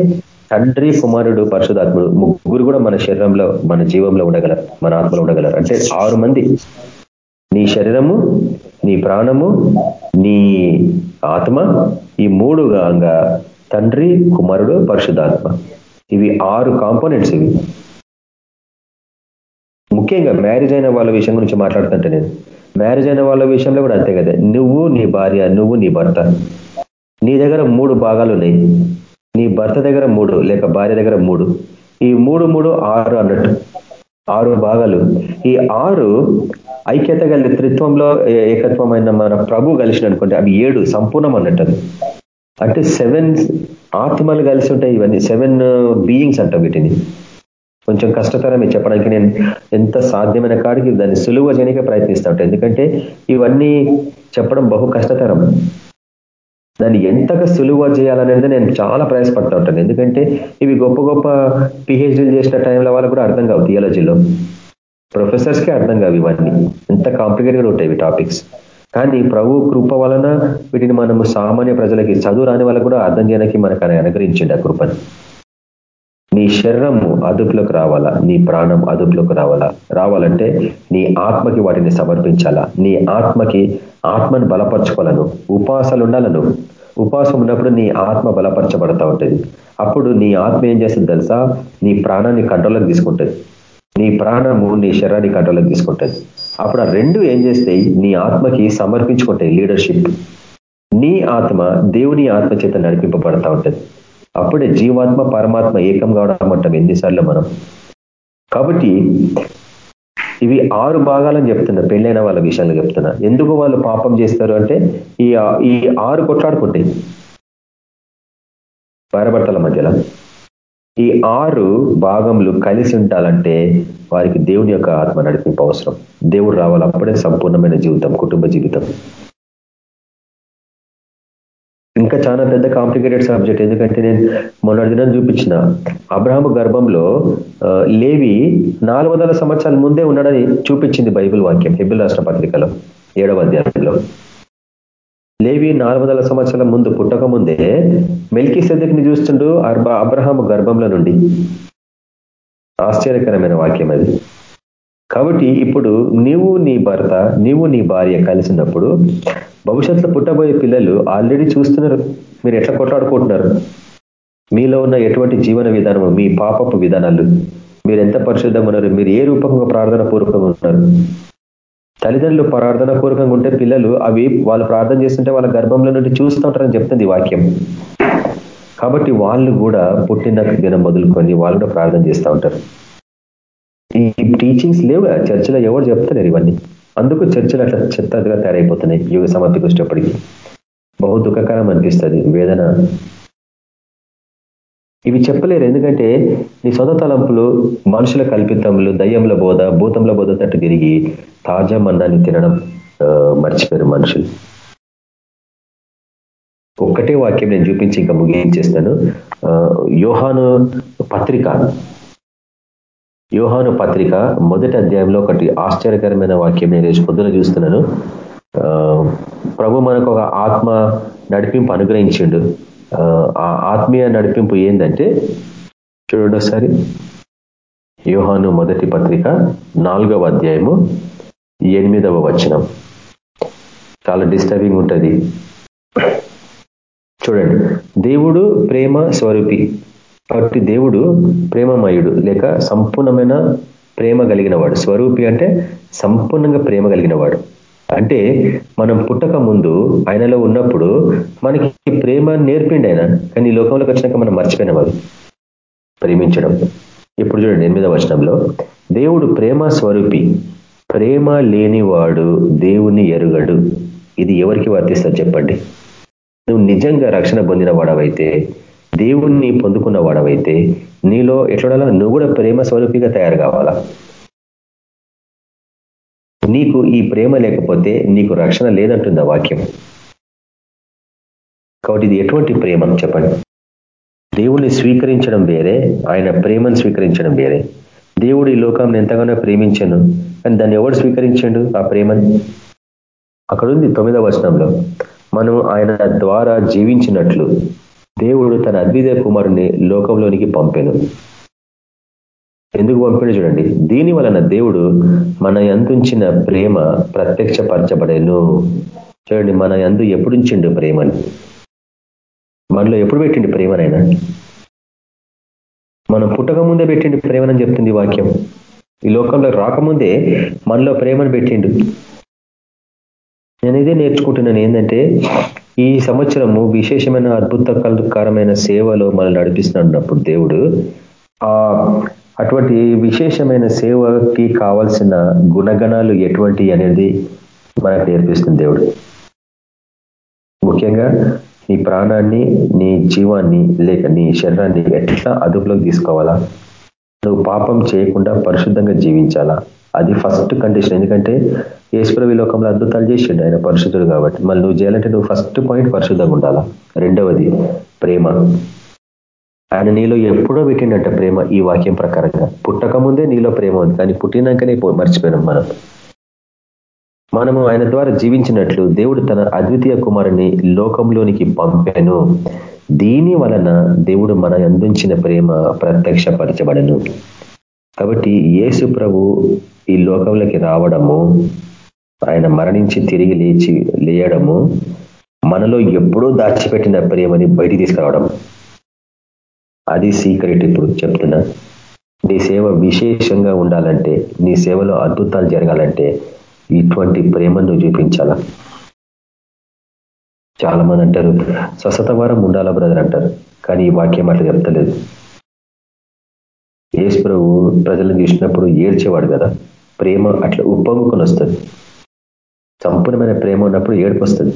తండ్రి కుమారుడు పరిశుధాత్ముడు ముగ్గురు కూడా మన శరీరంలో మన జీవంలో ఉండగలరు మన ఆత్మలో ఉండగలరు. అంటే ఆరు మంది. నీ శరీరము నీ ప్రాణము నీ ఆత్మ ఈ మూడుగా తండ్రి కుమారుడు పరిశుధాత్మ ఇవి ఆరు కాంపోనెంట్స్ ఇవి. ముఖ్యంగా మ్యారేజ్ అయిన వాళ్ళ విషయం గురించి మాట్లాడుతుంటే నేను మ్యారేజ్ అయిన వాళ్ళ విషయంలో కూడా అంతే కదా నువ్వు నీ భార్య నువ్వు నీ భర్త. నీ దగ్గర మూడు భాగాలు ఉన్నాయి. నీ భర్త దగ్గర మూడు లేక భార్య దగ్గర మూడు. ఈ మూడు మూడు ఆరు అన్నట్టు. ఆరు భాగాలు. ఈ ఆరు ఐక్యత కలిగి త్రిత్వంలో ఏకత్వమైన మన ప్రభు కలిసిన అనుకోండి అవి ఏడు సంపూర్ణం అన్నట్టు అంటే సెవెన్ ఆత్మలు కలిసి ఉంటాయి ఇవన్నీ సెవెన్ బీయింగ్స్ అంట వీటిని. కొంచెం కష్టతరమే చెప్పడానికి నేను ఎంత సాధ్యమైన కాడికి దాన్ని సులువ చేయడానికి ప్రయత్నిస్తూ ఉంటాను ఎందుకంటే ఇవన్నీ చెప్పడం బహు కష్టతరం. దాన్ని ఎంతగా సులువ చేయాలనేది నేను చాలా ప్రయాసపడతా ఉంటాను. ఎందుకంటే ఇవి గొప్ప గొప్ప పిహెచ్డీలు చేసిన టైంలో వాళ్ళకు కూడా అర్థం కావు థియాలజీలో ప్రొఫెసర్స్కే అర్థం కావు ఇవన్నీ. ఎంత కాంప్లికేటెడ్ ఉంటాయి టాపిక్స్ కానీ ప్రభు కృప వలన వీటిని మనము సామాన్య ప్రజలకి చదువు రాని వాళ్ళకు కూడా అర్థం చేయడానికి మనకు అనుగ్రహించండి ఆ కృపని. నీ శరీరము అదుపులోకి రావాలా? నీ ప్రాణం అదుపులోకి రావాలా? రావాలంటే నీ ఆత్మకి వాటిని సమర్పించాలా? నీ ఆత్మకి ఆత్మను బలపరచుకోవాలను? ఉపాసాలు ఉండాలను? ఉపాసం ఉన్నప్పుడు నీ ఆత్మ బలపరచబడతా ఉంటుంది. అప్పుడు నీ ఆత్మ ఏం చేస్తుంది తెలుసా? నీ ప్రాణాన్ని కంట్రోల్కి తీసుకుంటుంది. నీ ప్రాణము నీ శరీరాన్ని కంట్రోల్కి తీసుకుంటుంది. అప్పుడు ఆ రెండు ఏం చేస్తాయి? నీ ఆత్మకి సమర్పించుకుంటాయి లీడర్షిప్. నీ ఆత్మ దేవుని ఆత్మ చేత నడిపింపబడతా ఉంటుంది. అప్పుడే జీవాత్మ పరమాత్మ ఏకం కావడం అంటాం ఎన్నిసార్లు మనం. కాబట్టి ఇవి ఆరు భాగాలని చెప్తున్నా పెళ్ళైన వాళ్ళ విషయాలు చెప్తున్నా. ఎందుకు వాళ్ళు పాపం చేస్తారు అంటే ఈ ఈ ఆరు కొట్లాడుకుంటాయి. భార్యభర్తల మధ్యలో. ఈ ఆరు భాగంలో కలిసి ఉండాలంటే వారికి దేవుని యొక్క ఆత్మ నడిపింపు అవసరం. దేవుడు రావాలి అప్పుడే సంపూర్ణమైన జీవితం కుటుంబ జీవితం. చాలా పెద్ద కాంప్లికేటెడ్ సబ్జెక్ట్ ఎందుకంటే నేను మొన్నటి దినం చూపించిన అబ్రహం గర్భంలో లేవి నాలుగు సంవత్సరాల ముందే ఉన్నాడని చూపించింది బైబిల్ వాక్యం హెబిల్ రాష్ట్ర పత్రికలో ఏడవ అధ్యాయంలో. లేవి నాలుగు సంవత్సరాల ముందు పుట్టక ముందే మెల్కీ సెదక్ని చూస్తుండ్రు అబ్రహాము గర్భంలో నుండి. ఆశ్చర్యకరమైన వాక్యం అది. కాబట్టి ఇప్పుడు నీవు నీ భర్త నీవు నీ భార్య కలిసినప్పుడు భవిష్యత్తులో పుట్టబోయే పిల్లలు ఆల్రెడీ చూస్తున్నారు. మీరు ఎట్లా కొట్లాడుకుంటున్నారు? మీలో ఉన్న ఎటువంటి జీవన విధానము మీ పాపపు విధానాలు? మీరు ఎంత పరిశుద్ధం ఉన్నారు? మీరు ఏ రూపంగా ప్రార్థన పూర్వకంగా ఉన్నారు? తల్లిదండ్రులు ప్రార్థన పూర్వకంగా ఉంటే పిల్లలు అవి వాళ్ళు ప్రార్థన చేస్తుంటే వాళ్ళ గర్భంలో నుండి చూస్తూ ఉంటారని చెప్తుంది వాక్యం. కాబట్టి వాళ్ళు కూడా పుట్టిన దినం మొదలుకొని వాళ్ళు కూడా ప్రార్థన చేస్తూ ఉంటారు. ఈ టీచింగ్స్ లేవు చర్చలో ఎవరు చెప్తలేరు ఇవన్నీ. అందుకు చర్చలు అట్లా చెత్తగా తయారైపోతున్నాయి. యుగ సమాప్తికి వచ్చేటప్పటికి. బహు దుఃఖకరం అనిపిస్తుంది. వేదన. ఇవి చెప్పలేరు. ఎందుకంటే నీ సొంత తలంపులు మనుషుల కల్పితములు దయ్యంల బోధ భూతంలో బోధ తట్టు తిరిగి తాజా మందాన్ని తినడం మర్చిపోయారు మనుషులు. ఒక్కటే వాక్యం నేను చూపించి ఇంకా ముగించేస్తాను. యోహాను పత్రిక యోహాను పత్రిక మొదటి అధ్యాయంలో ఒకటి ఆశ్చర్యకరమైన వాక్యం నేను పొద్దున చూస్తున్నాను. ప్రభు మనకు ఒక ఆత్మ నడిపింపు అనుగ్రహించిండు. ఆ ఆత్మీయ నడిపింపు ఏంటంటే చూడండి ఒకసారి. యోహాను మొదటి పత్రిక నాలుగవ అధ్యాయము ఎనిమిదవ వచనం. చాలా డిస్టర్బింగ్ ఉంటుంది. చూడండి. దేవుడు ప్రేమ స్వరూపి. కాబట్టి దేవుడు ప్రేమమయుడు లేక సంపూర్ణమైన ప్రేమ కలిగినవాడు. స్వరూపి అంటే సంపూర్ణంగా ప్రేమ కలిగినవాడు. అంటే మనం పుట్టక ముందు ఆయనలో ఉన్నప్పుడు మనకి ప్రేమ నేర్పిండి ఆయన. కానీ ఈ లోకంలోకి వచ్చినాక మనం మర్చిపోయినాం అది ప్రేమించడం. ఇప్పుడు చూడండి ఎనిమిదవ వచనంలో దేవుడు ప్రేమ స్వరూపి ప్రేమ లేనివాడు దేవుని ఎరుగడు. ఇది ఎవరికి వర్తిస్తుంది చెప్పండి? నువ్వు నిజంగా రక్షణ పొందిన వాడవైతే దేవుణ్ణి పొందుకున్న వాడవైతే నీలో ఎట్లా నువ్వు కూడా ప్రేమ స్వరూపిగా తయారు కావాలా? నీకు ఈ ప్రేమ లేకపోతే నీకు రక్షణ లేదంటుంది వాక్యం. కాబట్టి ఇది ఎటువంటి ప్రేమ చెప్పండి? దేవుణ్ణి స్వీకరించడం వేరే ఆయన ప్రేమను స్వీకరించడం వేరే. దేవుడు ఈ లోకాన్ని ఎంతగానో ప్రేమించను కానీ దాన్ని ఎవడు స్వీకరించాడు ఆ ప్రేమని? అక్కడ ఉంది తొమ్మిదవ వచనంలో. మనం ఆయన ద్వారా జీవించినట్లు దేవుడు తన అద్వితీయ కుమారుని లోకంలోనికి పంపాను. ఎందుకు పంపాడు చూడండి. దీని వలన దేవుడు మన ఎందుంచిన ప్రేమ ప్రత్యక్షపరచబడేను. చూడండి మన ఎందు ఎప్పుడుంచిండు ప్రేమని? మనలో ఎప్పుడు పెట్టిండి ప్రేమనైనా? మనం పుట్టక ముందే పెట్టిండి ప్రేమనని చెప్తుంది వాక్యం. ఈ లోకంలో రాకముందే మనలో ప్రేమను పెట్టిండు. నేను ఇదే నేర్చుకుంటున్నాను ఏంటంటే ఈ సంవత్సరము విశేషమైన అద్భుతకరమైన సేవలో మనల్ని నడిపిస్తున్నప్పుడు దేవుడు ఆ అటువంటి విశేషమైన సేవకి కావాల్సిన గుణగణాలు ఎటువంటి అనేది మనకు నేర్పిస్తుంది దేవుడు. ముఖ్యంగా నీ ప్రాణాన్ని నీ జీవాన్ని లేక నీ శరీరాన్ని ఎట్లా అదుపులోకి తీసుకోవాలా? నువ్వు పాపం చేయకుండా పరిశుద్ధంగా జీవించాలా? అది ఫస్ట్ కండిషన్ ఎందుకంటే ఈశ్వరవి లోకంలో అద్భుతాలు చేసిండు. ఆయన పరిశుద్ధుడు కాబట్టి. మళ్ళీ నువ్వు చేయాలంటే నువ్వు ఫస్ట్ పాయింట్ పరిశుద్ధంగా ఉండాలా? రెండవది ప్రేమ. ఆయన నీలో ఎప్పుడో పెట్టిండట ప్రేమ ఈ వాక్యం ప్రకారంగా. పుట్టక ముందే నీలో ప్రేమ ఉంది. కానీ పుట్టినాకనే మర్చిపోయినాం మనం. మనము ఆయన ద్వారా జీవించినట్లు దేవుడు తన అద్వితీయ కుమారుని లోకంలోనికి పంపాను. దీని వలన దేవుడు మన అందించిన ప్రేమ ప్రత్యక్షపరచబడను. కాబట్టి యేసు ప్రభు ఈ లోకంలోకి రావడము ఆయన మరణించి తిరిగి లేచి లేయడము మనలో ఎప్పుడూ దాచిపెట్టిన ప్రేమని బయటికి తీసుకురావడం. అది సీక్రెట్ ఇప్పుడు చెప్తున్నా. నీ సేవ విశేషంగా ఉండాలంటే నీ సేవలో అద్భుతాలు జరగాలంటే ఇటువంటి ప్రేమను నువ్వు చూపించాలా? చాలా మంది అంటారు స్వస్థత వారం ఉండాలా బ్రదర్ అంటారు కానీ ఈ వాక్యం అట్లా చెప్తలేదు. ఏసు ప్రభు ప్రజలను చూసినప్పుడు ఏడ్చేవాడు కదా ప్రేమ అట్లా ఉప్పొంగుకొని వస్తుంది. సంపూర్ణమైన ప్రేమ ఉన్నప్పుడు ఏడుపు వస్తుంది.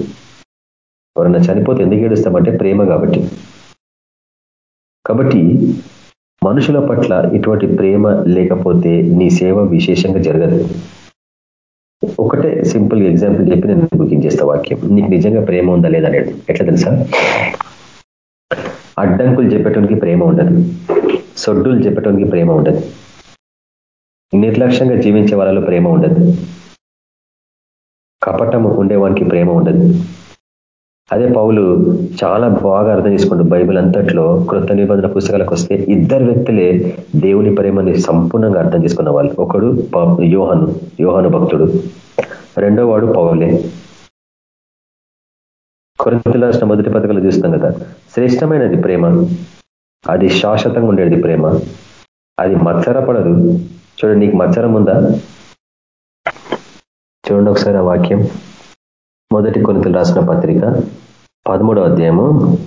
ఎవరన్నా చనిపోతే ఎందుకు ఏడుస్తామంటే ప్రేమ కాబట్టి. కాబట్టి మనుషుల పట్ల ఇటువంటి ప్రేమ లేకపోతే నీ సేవ విశేషంగా జరగదు. ఒకటే సింపుల్ ఎగ్జాంపుల్ చెప్పి నేను బుకింగ్ చేస్తా వాక్యం. నీకు నిజంగా ప్రేమ ఉందా లేదా అనేది. ఎట్లా తెలుసా? అడ్డంకులు చెప్పటానికి ప్రేమ ఉండదు. సొడ్డులు చెప్పటానికి ప్రేమ ఉండదు. నిర్లక్ష్యంగా జీవించే వాళ్ళలో ప్రేమ ఉండదు. కపటము ఉండేవానికి ప్రేమ ఉండదు. అదే పౌలు చాలా బాగా అర్థం చేసుకుంటూ బైబిల్ అంతట్లో కృత నిబంధన పుస్తకాలకు వస్తే ఇద్దరు వ్యక్తులే దేవుని ప్రేమని సంపూర్ణంగా అర్థం చేసుకున్న వాళ్ళు. ఒకడు యోహను యోహను భక్తుడు. రెండో వాడు పౌలే. కొరింతలు రాసిన మొదటి పథకాలు చూస్తాం కదా. శ్రేష్టమైనది ప్రేమ. అది శాశ్వతంగా ఉండేది ప్రేమ. అది మత్సరపడదు చూడండి నీకు మత్సరం ఉందా? చూడండి ఒకసారి ఆ వాక్యం. మొదటి కొనుతలు రాసిన పత్రిక పదమూడవ అధ్యాయము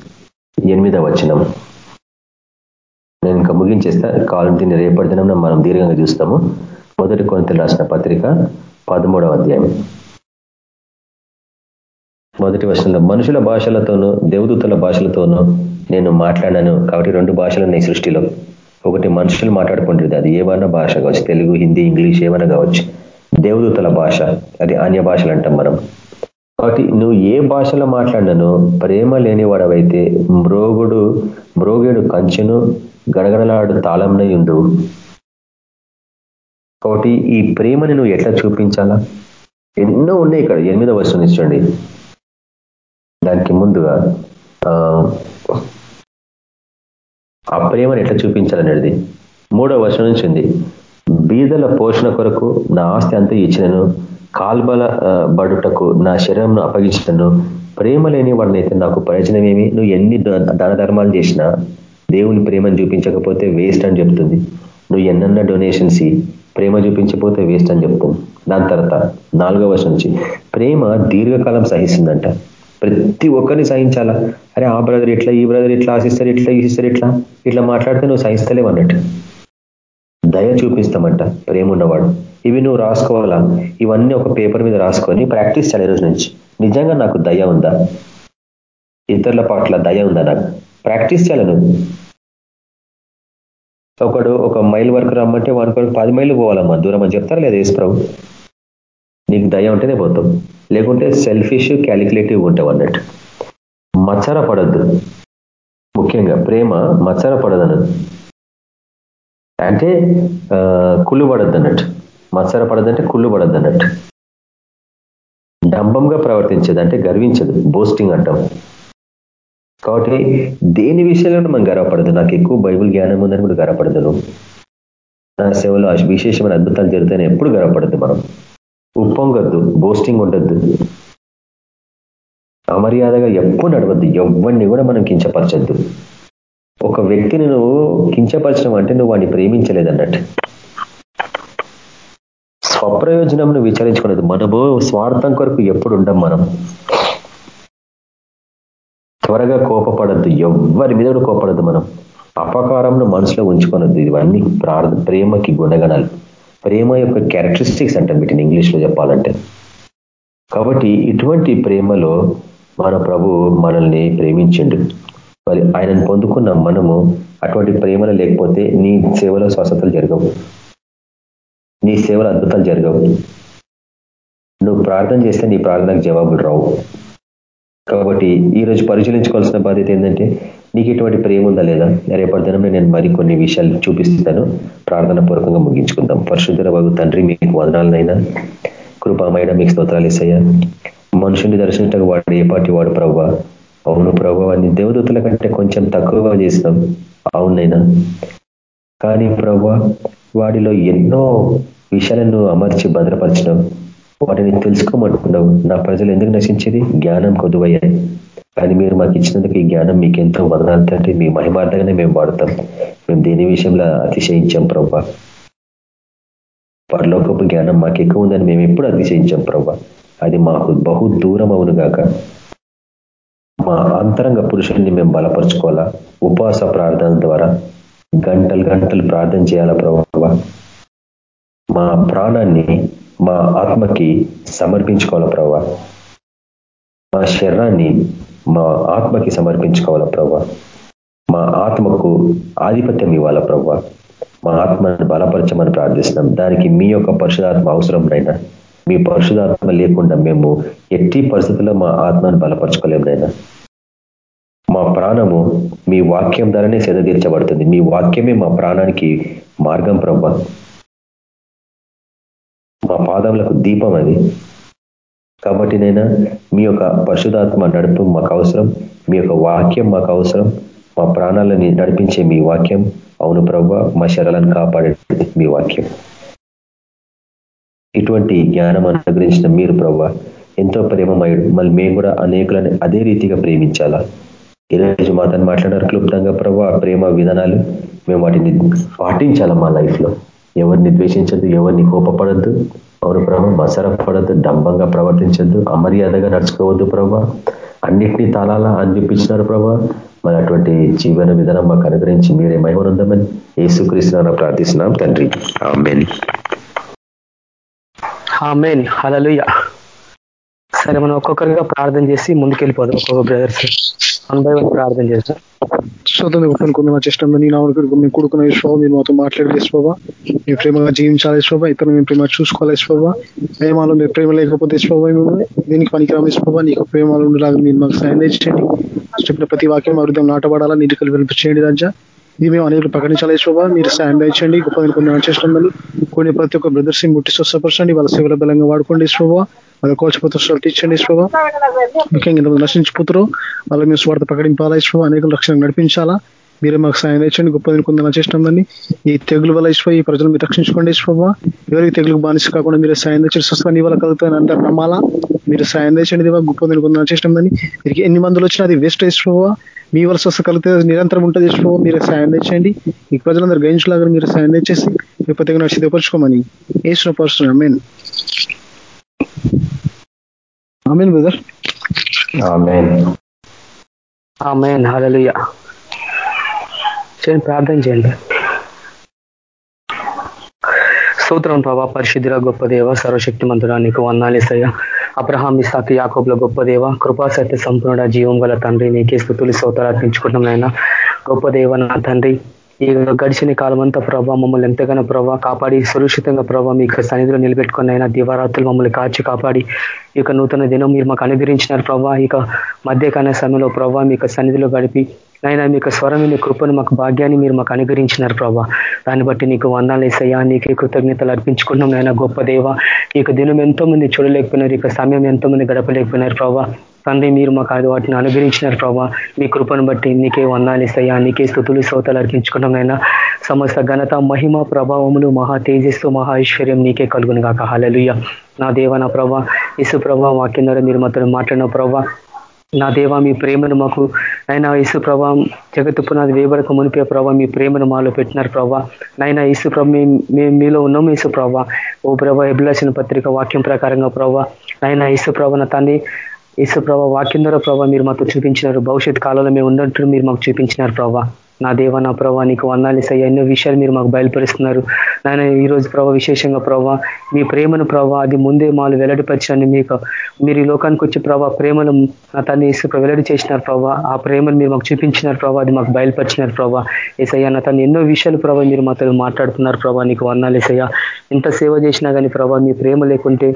ఎనిమిదవ వచనం. నేను ఇంకా ముగించేస్తా. కావాలంటే దీన్ని రేపటి దినం మనం దీర్ఘంగా చూస్తాము. మొదటి కొనుతలు రాసిన పత్రిక పదమూడవ అధ్యాయం. మొదటి వర్షంలో మనుషుల భాషలతోనూ దేవదూతల భాషలతోనూ నేను మాట్లాడాను. కాబట్టి రెండు భాషలు ఉన్నాయి సృష్టిలో. ఒకటి మనుషులు మాట్లాడుకుంటుంది. అది ఏమన్నా భాష కావచ్చు. తెలుగు హిందీ ఇంగ్లీష్ ఏమైనా కావచ్చు. దేవదూతల భాష. అది అన్య భాషలు అంటాం మనం. కాబట్టి నువ్వు ఏ భాషలో మాట్లాడినను ప్రేమ లేనివాడవైతే మ్రోగుడు మ్రోగేడు కంచెను గడగడలాడు తాళంనై ఉండు. కాబట్టి ఈ ప్రేమని నువ్వు ఎట్లా చూపించాలా? ఎన్నో ఉన్నాయి ఇక్కడ. ఎనిమిదో వర్షం ఇచ్చండి దానికి ముందుగా ఆ ప్రేమను ఎట్లా చూపించాలనేది. మూడో వర్షం నుంచి ఉంది. బీదల పోషణ కొరకు నా ఆస్తి అంతా ఇచ్చినను. కాల్బల బడుటకు నా శరీరంను అప్పగించినను. ప్రేమ లేని వాడినైతే నాకు ప్రయోజనం ఏమి నువ్వు ఎన్ని దాన ధర్మాలు చేసినా దేవుని ప్రేమను చూపించకపోతే వేస్ట్ అని చెప్తుంది. నువ్వు ఎన్నన్నా డొనేషన్స్ ప్రేమ చూపించకపోతే వేస్ట్ అని చెప్తాం దాని తర్వాత నాలుగో వర్షం నుంచి ప్రేమ దీర్ఘకాలం సహిస్తుందంట. ప్రతి ఒక్కరిని సహించాలా? అరే ఆ బ్రదర్ ఇట్లా ఈ బ్రదర్ ఇట్లా ఆశిస్తారు ఇట్లా సిస్టర్ ఇట్లా ఇట్లా మాట్లాడితే నువ్వు సహిస్తలేవు అన్నట్టు. దయ చూపిస్తామంట ప్రేమ ఉన్నవాడు. ఇవి నువ్వు రాసుకోవాలా? ఇవన్నీ ఒక పేపర్ మీద రాసుకొని ప్రాక్టీస్ చేయాలి రోజు నుంచి. నిజంగా నాకు దయ ఉందా? ఇతరుల పట్ల దయ ఉందా నాకు? ప్రాక్టీస్ చేయాలి నువ్వు? ఒకడు ఒక మైల్ వరకు రమ్మంటే వాడి కొరకు పది మైళ్ళు పోవాలమ్మా. దూరం అని చెప్తారు లేదా ప్రభు నీకు దయ ఉంటేనే పోతాం. లేకుంటే సెల్ఫిష్ క్యాలిక్యులేటివ్ ఉంటావు అన్నట్టు. మచ్చర పడద్దు. ముఖ్యంగా ప్రేమ మచ్చర పడదను అంటే కుళ్ళు పడద్దు అన్నట్టు మత్సర పడదంటే కుళ్ళు పడద్దు అన్నట్టు డంబంగా ప్రవర్తించదు అంటే గర్వించదు బోస్టింగ్ అంటాం కాబట్టి దేని విషయంలో మనం గర్వపడదు నాకు ఎక్కువ బైబుల్ జ్ఞానం ఉందని కూడా గర్వపడదు నువ్వు. నా సేవలో విశేషమైన అద్భుతాలు జరుగుతాయని ఎప్పుడు గర్వపడద్దు మనం. ఉప్పొంగద్దు బోస్టింగ్ ఉండద్దు. అమర్యాదగా ఎప్పుడు నడవద్దు ఎవరిని కూడా మనం కించపరచద్దు. ఒక వ్యక్తిని నువ్వు కించపరచడం అంటే నువ్వు వాడిని ప్రేమించలేదన్నట్టు. ప్రయోజనంను విచారించుకోలేదు మనము స్వార్థం కొరకు ఎప్పుడు ఉండం మనం. త్వరగా కోపపడద్దు. ఎవరి మీద కూడా కోపడద్దు మనం. అపకారంను మనసులో ఉంచుకొనద్దు. ఇవన్నీ ప్రార్థ ప్రేమకి గుణగణాలు. ప్రేమ యొక్క క్యారెక్టరిస్టిక్స్ అంటాం వీటిని ఇంగ్లీష్లో చెప్పాలంటే. కాబట్టి ఇటువంటి ప్రేమలో మన ప్రభు మనల్ని ప్రేమించిండు. మరి ఆయనను పొందుకున్న మనము అటువంటి ప్రేమలు లేకపోతే నీ సేవలో స్వస్థతలు జరగవు. నీ సేవలు అద్భుతాలు జరగవు. నువ్వు ప్రార్థన చేస్తే నీ ప్రార్థనకు జవాబులు రావు. కాబట్టి ఈరోజు పరిశీలించుకోవాల్సిన బాధ్యత ఏంటంటే నీకు ఎటువంటి ప్రేమ ఉందా లేదా? రేపటి దినంలో నేను మరికొన్ని విషయాలు చూపిస్తాను. ప్రార్థన పూర్వకంగా ముగించుకుందాం. పరిశుద్ధ బాబు తండ్రి మీకు వదనాలనైనా. కృపామైన మీకు స్తోత్రాలు ఇస్తాయా మనుషుని దర్శించటకు వాడు ఏ పాటి వాడు ప్రభావ అవును ప్రభావ నీ దేవదూతల కంటే కొంచెం తక్కువగా చేసినాం అవునైనా కానీ ప్రభా వాడిలో ఎన్నో విషయాలను అమర్చి భద్రపరచడం వాటిని తెలుసుకోమనుకున్నావు నా ప్రజలు ఎందుకు నశించేది? జ్ఞానం కొద్దువయ్యాయి కానీ మీరు మాకు ఇచ్చినందుకు ఈ జ్ఞానం మీకు ఎంతో వదనాలంటే మీ మహిమార్థంగానే మేము వాడతాం. మేము దేని విషయంలో అతిశయించాం ప్రభా పరలోకపు జ్ఞానం మాకు ఎక్కువ ఉందని మేము ఎప్పుడు అతిశయించాం ప్రభా అది మాకు బహు దూరం అవును గాక. మా అంతరంగ పురుషుల్ని మేము బలపరుచుకోవాలా? ఉపవాస ప్రార్థన ద్వారా గంటలు గంటలు ప్రార్థన చేయాలా ప్రభావ? మా ప్రాణాన్ని మా ఆత్మకి సమర్పించుకోవాలా ప్రభా మా శరీరాన్ని మా ఆత్మకి సమర్పించుకోవాలా ప్రభా మా ఆత్మకు ఆధిపత్యం ఇవ్వాలా ప్రభా మా ఆత్మను బలపరచమని ప్రార్థిస్తున్నాం. దానికి మీ యొక్క పరిశుధాత్మ అవసరం నైనా మీ పరిశుధాత్మ లేకుండా మేము ఎట్టి పరిస్థితుల్లో మా ఆత్మను బలపరచుకోలేమునైనా మా ప్రాణము మీ వాక్యం ద్వారానే సెదతీర్చబడుతుంది మీ వాక్యమే మా ప్రాణానికి మార్గం ప్రభ. మా పాదములకు దీపం అది. కాబట్టి నైనా మీ యొక్క పరిశుధాత్మ నడుపు మాకు అవసరం. మీ యొక్క వాక్యం మాకు అవసరం. మా ప్రాణాలని నడిపించే మీ వాక్యం. అవును ప్రభ మా శరలను కాపాడేది మీ వాక్యం. ఇటువంటి జ్ఞానం అనుగ్రహించిన మీరు ప్రభ ఎంతో ప్రేమమయుడు. మళ్ళీ మేము కూడా అనేకులను అదే రీతిగా ప్రేమించాలా? ఈరోజు మాతను మాట్లాడారు క్లుప్తంగా ప్రభు ప్రేమ విధానాలు మేము వాటిని పాటించాలి మా లైఫ్లో? ఎవరిని ద్వేషించద్దు ఎవరిని కోపపడద్దు ఎవరు ప్రభు మసరపడద్దు డంబంగా ప్రవర్తించద్దు అమర్యాదగా నడుచుకోవద్దు ప్రభా. అన్నిటినీ తాళాలా అని చూపించినారు ప్రభా. మరి అటువంటి జీవన విధానం మాకు అనుగ్రహించి మీరే మహిమనుందమని ఏసుకృష్ణ ప్రార్థిస్తున్నాం తండ్రి. సరే మనం ఒక్కొక్కరిగా ప్రార్థన చేసి ముందుకెళ్ళిపోదాం ఒక్కొక్క బ్రదర్స్. వన్ బై వన్ ప్రార్థన చేస్తాం శోధన ఒప్పుకున్న మా చేష్టం నేను నామకు మేము కొడుకున్న విశ్వ మీరు మాతో మాట్లాడే విశ్వభా మీ ప్రేమగా జీవించాలి విశ్వభా ఇతరులు మేము ప్రేమ చూసుకోవాలి విశ్వభా ప్రేమలో మీరు ప్రేమ లేకపోతే విశ్వభా దీనికి పనికిరాము విశ్వభా నీకు ప్రేమలు ఉండేలాగా మీరు మాకు సాయం చేయండి చెప్పిన ప్రతి వాక్యం అభివృద్ధి నాటబడాలా? నీటికలు చేయండి రాజా. మేము అనేక ప్రకటించాలి శోభ. మీరు సాయం దయచండి గొప్ప కొన్ని చేష్టం కొన్ని ప్రతి ఒక్క బ్రదర్స్ ముట్టి స్వస్థపరచండి. వాళ్ళ సేవల బలంగా వాడుకోండి. శోభ. వాళ్ళ కోచపోతే తీర్చండి శోభ. ముఖ్యంగా నశించిపోతారు వాళ్ళ మేము స్వార్థ ప్రకటింపాలా? శోభ అనేక లక్షణాలు నడిపించాలా? మీరే మాకు సాయం తెచ్చండి గొప్ప కొందరు చేష్టండి ఈ తెగులు వల్ల ఇష్టం ఈ ప్రజలు మీరు రక్షించుకోండి ఇష్టం ఎవరికి తెగులు బానిస కాకుండా మీరు సాయం తెచ్చి స్వస్థాన్ని ఇవాళ కలుగుతాయని అందరూ నమ్మాలా మీరు సాయం తెచ్చండి దివా గొప్ప కొందరు చేష్టండి మీరు ఎన్ని మందులు వచ్చినా అది వేస్ట్ ఇష్టం మీ వలస స్వస్థ కలిగితే నిరంతరం ఉంటుంది ఇష్టం మీరు సాయం తెచ్చండి ఈ ప్రజలందరూ గ్రహించలాగా మీరు సాయం తెచ్చేసి ప్రత్యేకంగా సిద్ధపరచుకోమని వేసిన పరుస్తున్నాను అమీన్ అమీన్ బ్రదర్ ఆమెన్ హల్లెలూయా చేయండి ప్రార్థన చేయండి. స్తోత్రం ప్రభా పరిశుద్ధిర గొప్ప దేవ సర్వశక్తిమంతుడా నీకు వందాలేసయ్య అబ్రహాం ఇసాకి యాకోబుల గొప్ప దేవ కృపా సత్య సంపూర్ణ జీవం గల తండ్రి నీకే స్థుతులు స్తోత్రాలు అర్పించుకుంటున్నాం నాయన. గొప్ప దేవ నా తండ్రి ఈ గడిచిన కాలం అంతా ప్రభావ మమ్మల్ని ఎంతగానో ప్రభావ కాపాడి సురక్షితంగా ప్రభావ మీకు సన్నిధిలో నిలబెట్టుకున్నైనా అయినా దివారాత్రులు మమ్మల్ని కాచి కాపాడి ఈ నూతన దినం మీరు మాకు అనుగ్రహించినారు ప్రభావ ఇక మధ్యకాల సమయంలో ప్రభావ మీకు సన్నిధిలో గడిపి నైనా మీకు స్వరం మీ కృపను మాకు భాగ్యాన్ని మీరు మాకు అనుగ్రహించినారు ప్రభా. దాన్ని బట్టి నీకు వందాలేసయ్యా నీకే కృతజ్ఞతలు అర్పించుకుంటున్నాం నాయన గొప్ప దేవ. ఇక దినం ఎంతో మంది చూడలేకపోయినారు ఇక సమయం ఎంతో మంది గడపలేకపోయినారు ప్రభా. తండ్రి మీరు మాకు అది వాటిని అనుగ్రహించినారు ప్రభా. మీ కృపను బట్టి నీకే వందాలేసయ్యా నీకే స్థుతులు శ్రోతలు అర్పించుకున్నాం నాయన. సమస్త ఘనత మహిమ ప్రభావములు మహా తేజస్సు మహా ఐశ్వర్యం నీకే కలుగును కాక హలలుయ నా దేవ నా ప్రభా ఇసు ప్రభా వాక్యం మీరు మాతో మాట్లాడిన ప్రభా నా దేవ మీ ప్రేమను మాకు నైనా యేసు ప్రభా జగత్తు పునాది వేబడక మునిపే ప్రభా మీ ప్రేమను మాలో పెట్టినారు ప్రభా. నైనా యేసు ప్రభ మేము మీలో ఉన్నాము యేసు ప్రభా. ఓ ప్రభా ఎబులాసిన పత్రిక వాక్యం ప్రకారంగా ప్రభా. నైనా యేసు ప్రభ తండ్రి యేసు ప్రభా వాక్యం ద్వారా ప్రభావ మీరు మాకు చూపించినారు. భవిష్యత్ కాలంలో మేము ఉన్నట్టు మీరు మాకు చూపించినారు ప్రభా. నా దేవ నా ప్రభా నీకు వందాలిసయ్యా ఎన్నో విషయాలు మీరు మాకు బయలుపరుస్తున్నారు. నాయన ఈరోజు ప్రభావ విశేషంగా ప్రభావ మీ ప్రేమను ప్రభావ అది ముందే మాలు వెల్లడిపరచండి మీకు మీరు ఈ లోకానికి వచ్చి ప్రభావ ప్రేమను నా తన్ని వెల్లడి చేసినారు ప్రభావ ఆ ప్రేమను మీరు మాకు చూపించినారు ప్రభావ అది మాకు బయలుపరిచినారు ప్రభావ ఏసయ్యా నా తను ఎన్నో విషయాలు ప్రభావ మీరు మాతో మాట్లాడుతున్నారు ప్రభావ నీకు వందాలు ఏసయ్యా ఇంత సేవ చేసినా కానీ ప్రభావ మీ ప్రేమ లేకుంటే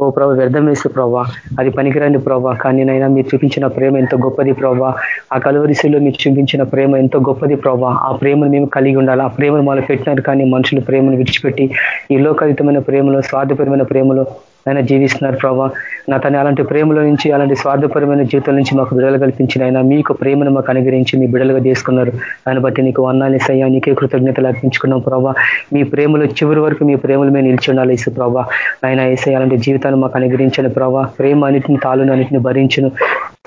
ఓ ప్రభా వ్యర్థం వేసు ప్రభా. అది పనికిరాని ప్రభా. కానీ నైనా మీరు చూపించిన ప్రేమ ఎంతో గొప్పది ప్రభా. ఆ కలవరిశిలో మీరు చూపించిన ప్రేమ ఎంతో గొప్పది ప్రభా. ఆ ప్రేమను మేము కలిగి ఉండాలి. ఆ ప్రేమను మనం పెట్టినారు కానీ మనుషులు ప్రేమను విడిచిపెట్టి ఈ లోకాయుతమైన ప్రేమలో స్వార్థపరమైన ప్రేమలో ఆయన జీవిస్తున్నారు ప్రభా. నా తన అలాంటి ప్రేమలో నుంచి అలాంటి స్వార్థపరమైన జీవితం నుంచి మాకు విడుదల కల్పించిన ఆయన మీకు ప్రేమను మాకు అనుగ్రహించి మీ బిడలుగా తీసుకున్నారు దాన్ని బట్టి నీకు వన్నాలి సయ్యా నీకే కృతజ్ఞతలు అర్పించుకున్నాం ప్రభా. మీ ప్రేమలో చివరి వరకు మీ ప్రేమలు మేము నిలిచి ఉండాలి ఇసు ప్రభా. ఆయన ఏసై అలాంటి జీవితాన్ని మాకు అనుగ్రహించిన ప్రభా. ప్రేమ అన్నింటిని తాళును అన్నింటిని భరించును.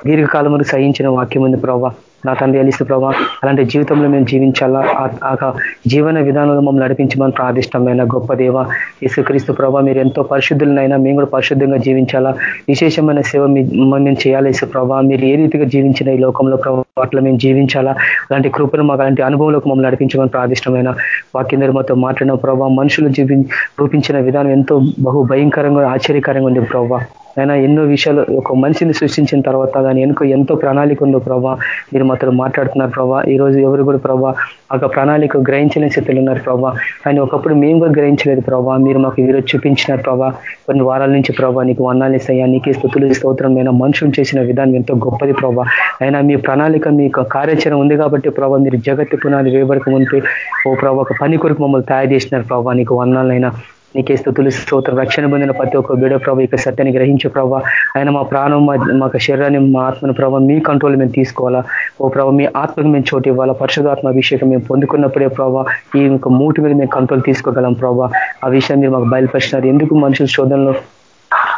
దీర్ఘకాలం సహించిన వాక్యం ఉంది ప్రభావ నా తండ్రి అలిస్తు ప్రభా అలాంటి జీవితంలో మేము జీవించాలా? ఆ జీవన విధానంలో మమ్మల్ని నడిపించమని ప్రాదిష్టమైన గొప్ప దేవ యేసుక్రీస్తు ప్రభా మీరు ఎంతో పరిశుద్ధులనైనా మేము కూడా పరిశుద్ధంగా జీవించాలా? విశేషమైన సేవ మేము చేయాలి యేసు ప్రభా? మీరు ఏ రీతిగా జీవించిన ఈ లోకంలో ప్రభావ అట్లా మేము జీవించాలా? అలాంటి కృపను మాకు అలాంటి అనుభవంలోకి మమ్మల్ని నడిపించమని ప్రాదిష్టమైన వాక్యం మాతో మాట్లాడిన ప్రభావ మనుషులు జీవి రూపించిన విధానం ఎంతో బహు భయంకరంగా ఆశ్చర్యకరంగా ఉంది ప్రభావ ఆయన ఎన్నో విషయాలు ఒక మనిషిని సృష్టించిన తర్వాత దాని వెనుక ఎంతో ప్రణాళిక ఉందో ప్రభా మీరు మాతో మాట్లాడుతున్నారు ప్రభా. ఈ రోజు ఎవరు కూడా ప్రభా ఒక ప్రణాళిక గ్రహించలేని స్థితిలో ఉన్నారు ప్రభా. కానీ ఒకప్పుడు మేము కూడా గ్రహించలేదు ప్రభా. మీరు మాకు ఈరోజు చూపించినారు ప్రభా. కొన్ని వారాల నుంచి ప్రభా నీకు వన్నాలేసయ్యా నీకే స్థుతులు స్తోత్రం అయినా మనుషులు చేసిన విధానం ఎంతో గొప్పది ప్రభా. అయినా మీ ప్రణాళిక మీ కార్యాచరణ ఉంది కాబట్టి ప్రభా మీరు జగత్తు పునాది వేయబడక ముందు ఓ ప్రభా ఒక పని కొరకు మమ్మల్ని తయారు చేసినారు ప్రభా. నీకు వన్నాలైనా నీకే స్థుతులు స్తోత్ర రక్షణ పొందిన ప్రతి ఒక్క బిడ ప్రభావ ఇక సత్యాన్ని గ్రహించే ప్రభావ ఆయన మా ప్రాణం మా శరీరాన్ని మా ఆత్మను ప్రభావ మీ కంట్రోల్ మేము తీసుకోవాలా? ఓ ప్రభావ మీ ఆత్మకు మేము చోటు ఇవ్వాలా? పరిశుధాత్మ అభిషేకం మేము పొందుకున్నప్పుడే ప్రభావ ఈ మూటి మీద మేము కంట్రోల్ తీసుకోగలం ప్రభావ ఆ విషయాన్ని మీరు మాకు బయలుపరిచినారు. ఎందుకు మనుషుల శోధనలో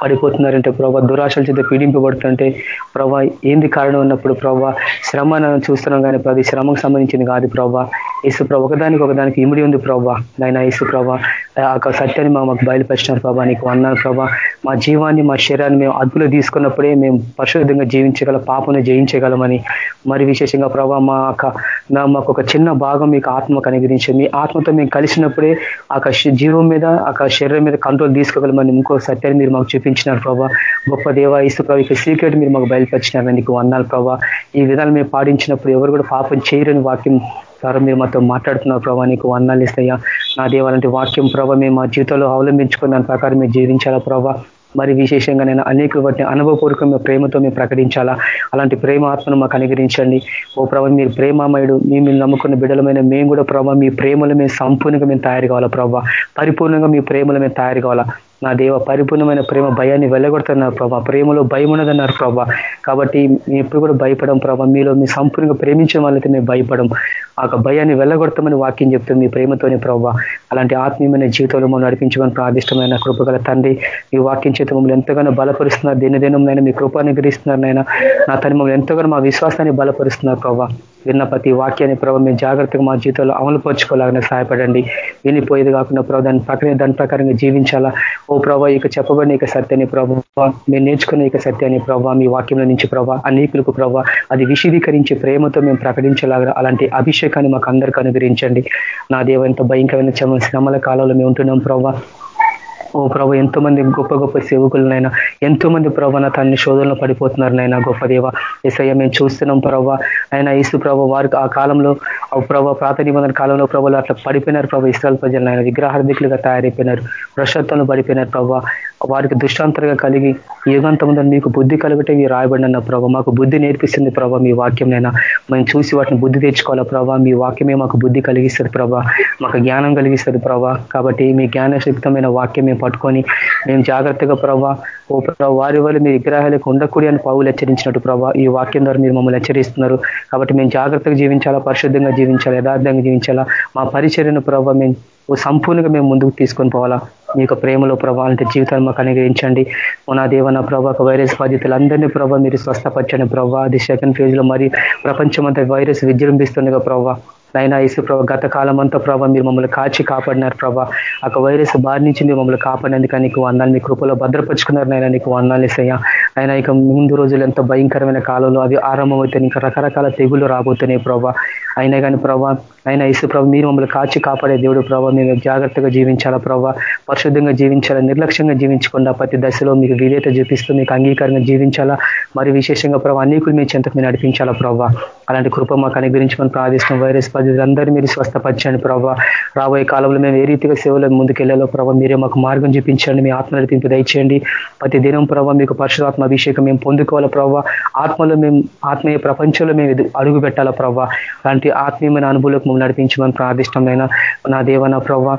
పడిపోతున్నారంటే ప్రభావ దురాశల చేత పీడింపబడుతుంటే ప్రభా ఏంది కారణం ఉన్నప్పుడు ప్రభా శ్రమ చూస్తున్నాం కానీ ప్రతి శ్రమకు సంబంధించింది కాదు ప్రభా. యేసు ప్రభా ఒకదానికి ఒకదానికి ఇమిడి ఉంది ప్రభా. నాయన యేసు ప్రభా ఆ సత్యాన్ని మా మాకు బయలుపరిచినారు ప్రభా నీకు అన్నారు ప్రభా. మా జీవాన్ని మా శరీరాన్ని మేము అదుపులో తీసుకున్నప్పుడే మేము పరిశుద్ధంగా జీవించగల పాపను జయించగలమని. మరి విశేషంగా ప్రభా మా మాకు ఒక చిన్న భాగం మీకు ఆత్మకు అనుగ్రహించి మీ ఆత్మతో మేము కలిసినప్పుడే ఆ జీవం మీద ఆ శరీరం మీద కంట్రోల్ తీసుకోగలమని ఇంకో సత్యాన్ని మీరు మాకు చూపించినారు ప్రభా. గొప్ప దేవ ఇసు ఇక సీక్రెట్ మీరు మాకు బయలుపరిచినారు. నీకు అన్నారు ప్రభా. ఈ విధాలు మేము పాటించినప్పుడు ఎవరు కూడా పాపం చేయరని వాక్యం ద్వారా మీరు మాతో మాట్లాడుతున్నారు ప్రభా. నీకు వందాలు ఇస్తాయా? నా దేవాలంటే వాక్యం ప్రభావ మేము మా జీవితంలో అవలంబించుకున్న దాని ప్రకారం మేము జీవించాలా ప్రభా? మరి విశేషంగా నేను అనేక వాటిని అనుభవపూర్వకంగా ప్రేమతో మేము ప్రకటించాలా? అలాంటి ప్రేమ ఆత్మను మాకు అనుగ్రహించండి. ఓ ప్రభావ మీరు ప్రేమామయుడు మేము నమ్ముకున్న బిడ్డలమైన మేము కూడా ప్రభావ మీ ప్రేమలు మేము సంపూర్ణంగా మేము తయారు కావాలా ప్రభావ పరిపూర్ణంగా మీ ప్రేమలు మేము తయారు కావాలా? నా దేవ పరిపూర్ణమైన ప్రేమ భయాన్ని వెళ్ళగొడుతున్నారు ప్రభా. ప్రేమలో భయం ఉన్నదన్నారు ప్రభా. కాబట్టి మేము ఎప్పుడు కూడా భయపడం ప్రభా. మీలో మీ సంపూర్ణంగా ప్రేమించే వాళ్ళైతే మేము భయపడం. ఆ భయాన్ని వెళ్ళగొడతామని వాక్యం చెప్తుంది మీ ప్రేమతోనే ప్రభా. అలాంటి ఆత్మీయమైన జీవితంలో మనం నడిపించమని ప్రాదిష్టమైన కృపగల తండ్రి మీ వాక్యం చేత మమ్మల్ని ఎంతగానో బలపరుస్తున్నారు. దినదినం నైనా మీ కృపాన్ని గ్రహిస్తున్నారు నైనా నా తను మమ్మల్ని ఎంతగానో మా విశ్వాసాన్ని బలపరుస్తున్నారు ప్రభా. విన్న ప్రతి వాక్యాన్ని ప్రభావ మేము జాగ్రత్తగా మా జీవితంలో అమలు పరుచుకోలాగానే సహాయపడండి. వినిపోయేది కాకుండా ప్రభావ దాని ప్రకారం దాని ప్రకారంగా జీవించాలా? ఓ ప్రభావ ఇక చెప్పబడిన ఇక సత్యాన్ని ప్రభావ మేము నేర్చుకున్న ఇక సత్యాన్ని ప్రభావ మీ వాక్యంలో నుంచి ప్రభావ అనేకులకు ప్రభావ అది విశీదీకరించి ప్రేమతో మేము ప్రకటించలాగా అలాంటి అభిషేకాన్ని మాకు అందరికీ అనుగ్రహించండి. నా దేవ ఎంత భయంకరమైన శ్రమల కాలంలో మేము ఉంటున్నాం ప్రభావ ఓ ప్రభు ఎంతో మంది గొప్ప గొప్ప సేవకులనైనా ఎంతో మంది ప్రభావ నా తన్ని శోధనలో పడిపోతున్నారు నైనా గొప్ప దేవ. ఎస్ఐ మేము చూస్తున్నాం ప్రభావ ఆయన ఈసు ప్రభు వారికి ఆ కాలంలో ఆ ప్రభావ ప్రాత నిబంధన కాలంలో ప్రభులు అట్లా పడిపోయినారు ప్రభు ఇస్రాయల్ ప్రజలు ఆయన విగ్రహార్థికులుగా తయారైపోయినారు. ప్రశాంతంలో పడిపోయినారు ప్రభావ వారికి దుష్టాంతరంగా కలిగి యుగంతముందని మీకు బుద్ధి కలిగితే మీరు రాయబడిన ప్రభావ మాకు బుద్ధి నేర్పిస్తుంది ప్రభావ మీ వాక్యంనైనా మేము చూసి వాటిని బుద్ధి తెచ్చుకోవాలా ప్రభావ మీ వాక్యమే మాకు బుద్ధి కలిగిస్తుంది ప్రభా. మాకు జ్ఞానం కలిగిస్తుంది ప్రభా. కాబట్టి మీ జ్ఞానశక్తమైన వాక్యం మేము పట్టుకొని మేము జాగ్రత్తగా ప్రభా ఓ ప్రభావ వారి వల్ల మీ విగ్రహాలకు ఉండకూడి అని పావులు హెచ్చరించినట్టు ప్రభావ ఈ వాక్యం ద్వారా మీరు మమ్మల్ని హెచ్చరిస్తున్నారు. కాబట్టి మేము జాగ్రత్తగా జీవించాలా పరిశుద్ధంగా జీవించాలా యథార్థంగా జీవించాలా? మా పరిచర్యను ప్రభావ మేము సంపూర్ణంగా మేము ముందుకు తీసుకొని పోవాలా? మీ యొక్క ప్రేమలో ప్రభావ అంటే జీవితాన్ని మాకు అనుగ్రహించండి. నా దేవ నా ప్రభావ వైరస్ బాధితులందరినీ ప్రభావ మీరు స్వస్థపరచండి ప్రభావ అది సెకండ్ ఫేజ్లో మరి ప్రపంచమంతా వైరస్ విజృంభిస్తుండగా ప్రభావ నైనా ఇసు ప్రభావ గత కాలం అంతా ప్రభావ మీరు మమ్మల్ని కాచి కాపాడినారు ప్రభా. ఒక వైరస్ బారి నుంచి మీరు మమ్మల్ని కాపాడినందుకు నీకు వందాలు మీ కృపలో భద్రపరుచుకున్నారు నైనా నీకు వందాలు ఇసయ్యా అయినా ఇక ముందు రోజులు ఎంతో భయంకరమైన కాలంలో అవి ఆరంభమవుతాయి. ఇంకా రకరకాల తెగులు రాబోతున్నాయి ప్రభా. అయినా కానీ ప్రభావ అయినా ఇసు ప్రభ మీరు మమ్మల్ని కాచి కాపాడే దేవుడు ప్రభావ మేము జాగ్రత్తగా జీవించాలా ప్రభావ పరిశుద్ధంగా జీవించాలా? నిర్లక్ష్యంగా జీవించకుండా ప్రతి దశలో మీకు విధేత చూపిస్తూ మీకు అంగీకారంగా జీవించాలా? మరి విశేషంగా ప్రభావ అనేకులు మీ చెంతకు మీరు నడిపించాలా ప్రభావ అలాంటి కృప మాకు అనుగ్రహించమని ప్రార్థిస్తున్నాం. వైరస్ బాధితులందరూ మీరు స్వస్థపరచండి ప్రభావ రాబోయే కాలంలో మేము ఏ రీతిగా సేవలో ముందుకెళ్ళాలో ప్రభావ మీరే మాకు మార్గం చూపించండి మీ ఆత్మ నడిపింపు దయచేయండి. ప్రతి దినం ప్రభావ మీకు పరిశుధాత్మ అభిషేకం మేము పొందుకోవాలా ప్రభావ ఆత్మలో మేము ఆత్మీయ ప్రపంచంలో మేము అడుగు పెట్టాలా ప్రభావ అలాంటి ఆత్మీయమైన అనుభూలకు మేము నడిపించమని ప్రార్థిష్టమైన నా దేవ నా ప్రభావ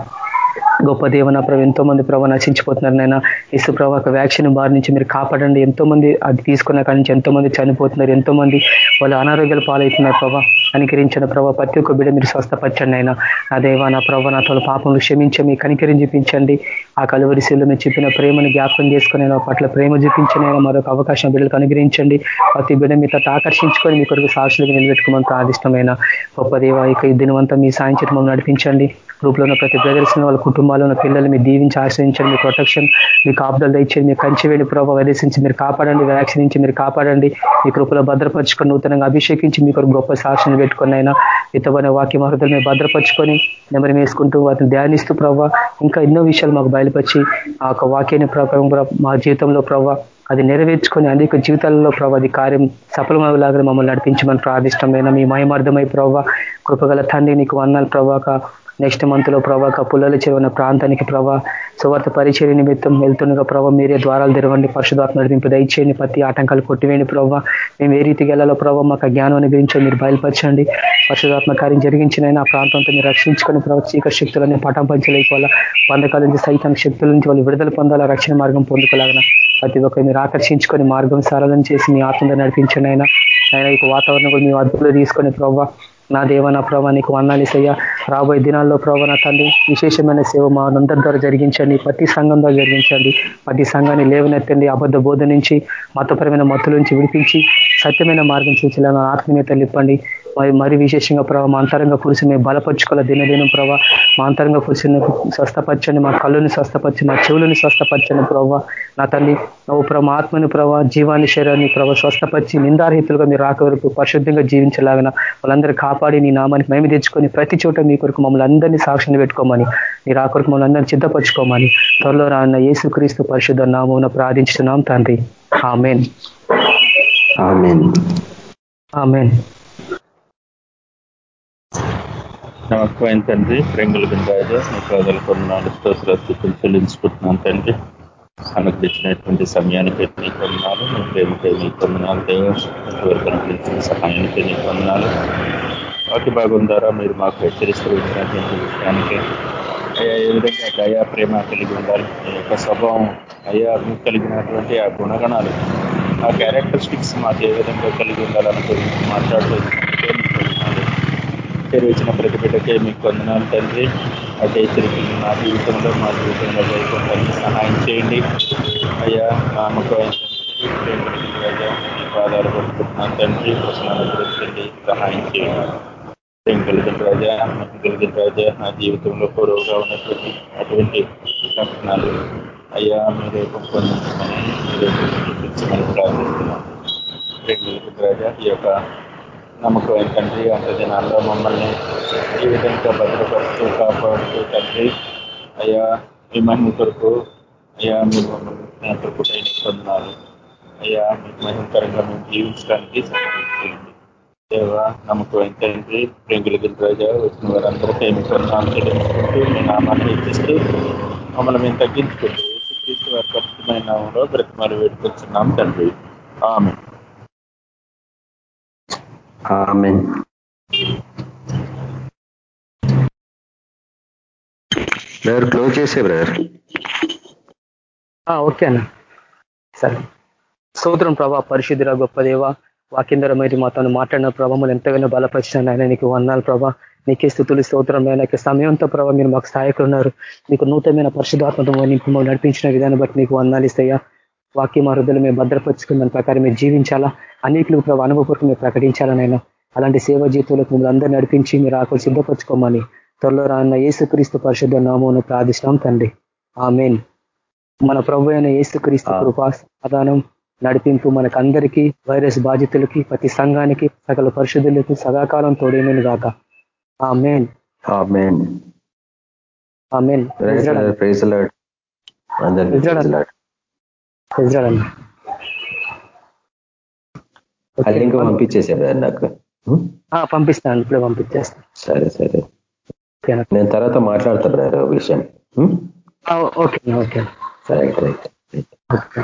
గొప్ప దేవన ప్రభు ఎంతో మంది ప్రభావ నశించిపోతున్నారు నైనా ఇసు ప్రభావ వ్యాక్సిన్ బారి నుంచి మీరు కాపాడండి. ఎంతో మంది అది తీసుకున్న కాడి నుంచి ఎంతో మంది చనిపోతున్నారు. ఎంతో మంది వాళ్ళు అనారోగ్యాలు పాలవుతున్నారు ప్రభావ కనికరించిన ప్రభావ ప్రతి ఒక్క బిడ్డ మీరు స్వస్థపరచండి అయినా నా దేవ నా ప్రభావ నా తోల పాపములు క్షమించమి కనికరించి చూపించండి. ఆ కలువరిశీల్లో మీరు చెప్పిన ప్రేమను జ్ఞాపకం చేసుకుని పట్ల ప్రేమ చూపించని మరొక అవకాశం బిడ్డలకు అనుగ్రహించండి. ప్రతి బిడ్డ మీతో ఆకర్షించుకొని మీ కొరకు సాక్షులకు నిలబెట్టుకోమని ప్రాదిష్టమైన గొప్ప దేవ ఇక ఈ దినవంతా మీ సాయంత్రం నడిపించండి. గ్రూప్లో ఉన్న ప్రతి ప్రదర్శన వాళ్ళ కుటుంబాల్లో ఉన్న పిల్లలు మీరు దీవించి ఆశ్రయించండి మీ ప్రొటెక్షన్ మీ కాపుదలు దయచేయండి మీరు కంచి వేడి ప్రభావ వదిలించి మీరు కాపాడండి వ్యాక్సిన్ నుంచి మీరు కాపాడండి మీ కృపలో భద్రపరచుకొని నూతనంగా అభిషేకించి మీ కొరకు గొప్ప సాక్షిని పెట్టుకుని అయినా ఇతమైన వాక్య మార్గలు మీరు భద్రపరచుకొని నెమరి వేసుకుంటూ వాటిని ధ్యానిస్తూ ప్రభావ ఇంకా ఎన్నో విషయాలు మాకు బయలుపరిచి ఆ యొక్క వాక్యాన్ని ప్రకారం మా జీవితంలో ప్రభావ అది నెరవేర్చుకొని అనేక జీవితాలలో ప్రభావ అది కార్యం సఫలమలాగా మమ్మల్ని నడిపించమని ప్రార్థిష్టమైన మీ మయమార్థమై ప్రభావ కృపగల తండ్రి నీకు వన్నాలు ప్రభావ. నెక్స్ట్ మంత్లో ప్రభావ పుల్లల చెరువున్న ప్రాంతానికి ప్రభా సువార్త పరిచయ నిమిత్తం వెళ్తుండగా ప్రభావ మీరే ద్వారాలు తెరవండి పరిశుధాత్మ నడిపింపు దయచేయండి ప్రతి ఆటంకాలు కొట్టివేయండి ప్రభావ మేము ఏ రీతికి వెళ్ళాలో ప్రభావ మాకు జ్ఞానం గురించి మీరు బయలుపరచండి. పరిశుధాత్మ కార్యం జరిగించిన ఆ ప్రాంతంతో మీరు రక్షించుకొని ప్రభావ చీకటి శక్తులని పటం పంచలేకపోవాలా. బంధకాల నుంచి సైతం శక్తుల నుంచి వాళ్ళు విడుదల పొందాలా రక్షణ మార్గం పొందుకోలాగన. ప్రతి ఒక్కరు మీరు ఆకర్షించుకొని మార్గం సారాలను చేసి మీ ఆత్మతో నడిపించండి అయినా ఆయన ఇక వాతావరణం కూడా మీ అదుపులో తీసుకొని ప్రభావ నా దేవ నా ప్రభా నీకు వందాలిసయ్యా రాబోయే దినాల్లో ప్రభా నా తండ్రి విశేషమైన సేవ మా అందరి ద్వారా జరిగించండి. ప్రతి సంఘం ద్వారా జరిగించండి. ప్రతి సంఘాన్ని లేవనెత్తండి. అబద్ధ బోధ నుంచి మతపరమైన మత్తుల నుంచి విడిపించి సత్యమైన మార్గం చూసేలా ఆత్మీయత ఇప్పండి మరి మరి విశేషంగా ప్రభావ మా అంతరంగ పురుషు మేము బలపరుచుకోవాలి దినదినం ప్రభావ మా అంతరంగ పురుషుని స్వస్థపరచండి మా కళ్ళుని స్వస్థపరచి మా చెవులని స్వస్థపరచండి ప్రభావ నా తల్లి ఓ ప్రభా ఆత్మని ప్రభావ జీవాన్ని శరీరాన్ని ప్రభావ స్వస్థపరిచి నిందారహితులుగా మీరు రాక వరకు పరిశుద్ధంగా జీవించలాగిన వాళ్ళందరూ కాపాడి నీ నామానికి మేము తెచ్చుకొని ప్రతి చోట మీ కొరకు మమ్మల్ని అందరినీ సాక్షిని పెట్టుకోమని నీ రాకొరకు మమ్మల్ని అందరినీ సిద్ధపరచుకోమని త్వరలో రాన్న యేసుక్రీస్తు పరిశుద్ధ నామం ప్రార్థించుతున్నాం తండ్రి. ఆమెన్. ఆమెన్. నమ్మకమైన తండ్రి? ప్రేంగుల బిందాజా మీ ప్రజల కొన్నాళ్ళు స్తోత్రస్థితులు చెల్లించుకుంటున్నాను తండ్రి. అనుగ్రహించినటువంటి సమయానికి నీ కొన్నాళ్ళు మీ ప్రేమకే నీ కొన్నాళ్ళు దేవరకు అనుగ్రహించిన సహాయానికి నీ కొన్నాళ్ళు వాటి భాగం ద్వారా మీరు మాకు హెచ్చరిస్తూ వచ్చినటువంటి విషయానికి అయ్యా ఏ విధంగా దయా ప్రేమ కలిగి ఉండాలి? మీ యొక్క స్వభావం అయ్యా కలిగినటువంటి ఆ గుణగణాలు ఆ క్యారెక్టరిస్టిక్స్ మాకు ఏ విధంగా కలిగి ఉండాలని మాట్లాడుతూ పేరు వచ్చిన ప్రతి బిడ్డకే మీకు వందనాలు తండ్రి. అదే తిరిగి నా జీవితంలో మా జీవితంలో జరుగుతుందని సహాయం చేయండి. అయ్యా నమ్మకం తండ్రి? ప్రేమకి రాజా తండ్రి. ప్రశ్న అనుగ్రహించండి సహాయం చేయండి. ప్రేమ రాజా మహిమ రాజా నా జీవితంలో పొరవుగా ఉన్నటువంటి అటువంటి లక్షణాలు అయ్యా మీరు పొందించమని మీరు చూపించమని ప్రార్థిస్తున్నాను. ప్రేమ రాజా ఈ యొక్క నమ్మకమైన తండ్రి అంత దినాల్లో మమ్మల్ని ఈ విధంగా భద్రపరుస్తూ కాపాడుతూ తండ్రి అయ్యా మీ మహిమ కొరకు అయ్యా మీ మమ్మల్ని కొరకు పొందినారు అయ్యా మీకు మహిమకరంగా మేము జీవించడానికి సహాయించండి దేవ నమ్మకమైన తండ్రి ప్రేంగుల రాజా వచ్చిన వారందరికీ మీ కొన్నాను చెల్లించుకుంటూ మీ నామాన్ని ఇచ్చిస్తూ మమ్మల్ని మేము తగ్గించుకుంటూ యేసుక్రీస్తు వారి పరిశుద్ధమైన నామంలో బ్రతిమాలు వేడుకొచ్చున్నాం తండ్రి. ఆమె ఆమెన్. బ్రదర్ క్లోజ్ చేసే బ్రదర్. ఓకే అన్న. సరే. సూత్రం ప్రభా పరిశుద్ధుల గొప్ప దేవ మా తను మాట్లాడిన ప్రభావం ఎంతగానో బలపరిచిన ఆయన నీకు వందాలు ప్రభా. నీకే స్థుతులు స్తోత్రం నీకు సమయంతో ప్రభావ మీరు మాకు సహాయకులు ఉన్నారు. మీకు నూతనమైన పరిశుధాత్మతో నింపు నడిపించిన విధానం బట్టి నీకు వందాలు ఇస్తాయా వాక్యం హృదయలు మేము భద్రపరుచుకున్న దాని ప్రకారం మీరు జీవించాలా? అనేకులు ప్రభావ అనుభవపూర్వకం మీరు ప్రకటించాలనైనా అలాంటి సేవ జీవితంలో మిమ్మల్ని అందరూ నడిపించి మీరు ఆకులు సిద్ధపరచుకోమని త్వరలో రాన్న యేసుక్రీస్తు పరిశుద్ధ నామం ప్రార్థిస్తాం తండ్రి. ఆమెన్. మన ప్రభు అయిన యేసుక్రీస్తు కృపా సమాధానం నడిపింపు మనకందరికీ వైరస్ బాధితులకి ప్రతి సంఘానికి సకల పరిశుద్ధులకు సదాకాలం తోడేమని గాక. ఆ మెయిన్ ఆ మెయిన్ అందరికీ ప్రైజ్ లాడ్ ఆ లింక్ పంపించేసే బ్రదర్ నాకు? పంపిస్తాను ఇప్పుడే పంపించేస్తాను సరే సరే. నేను తర్వాత మాట్లాడతా బ్రదర్ విషయం? Okay okay. సరే రైట్ ఓకే.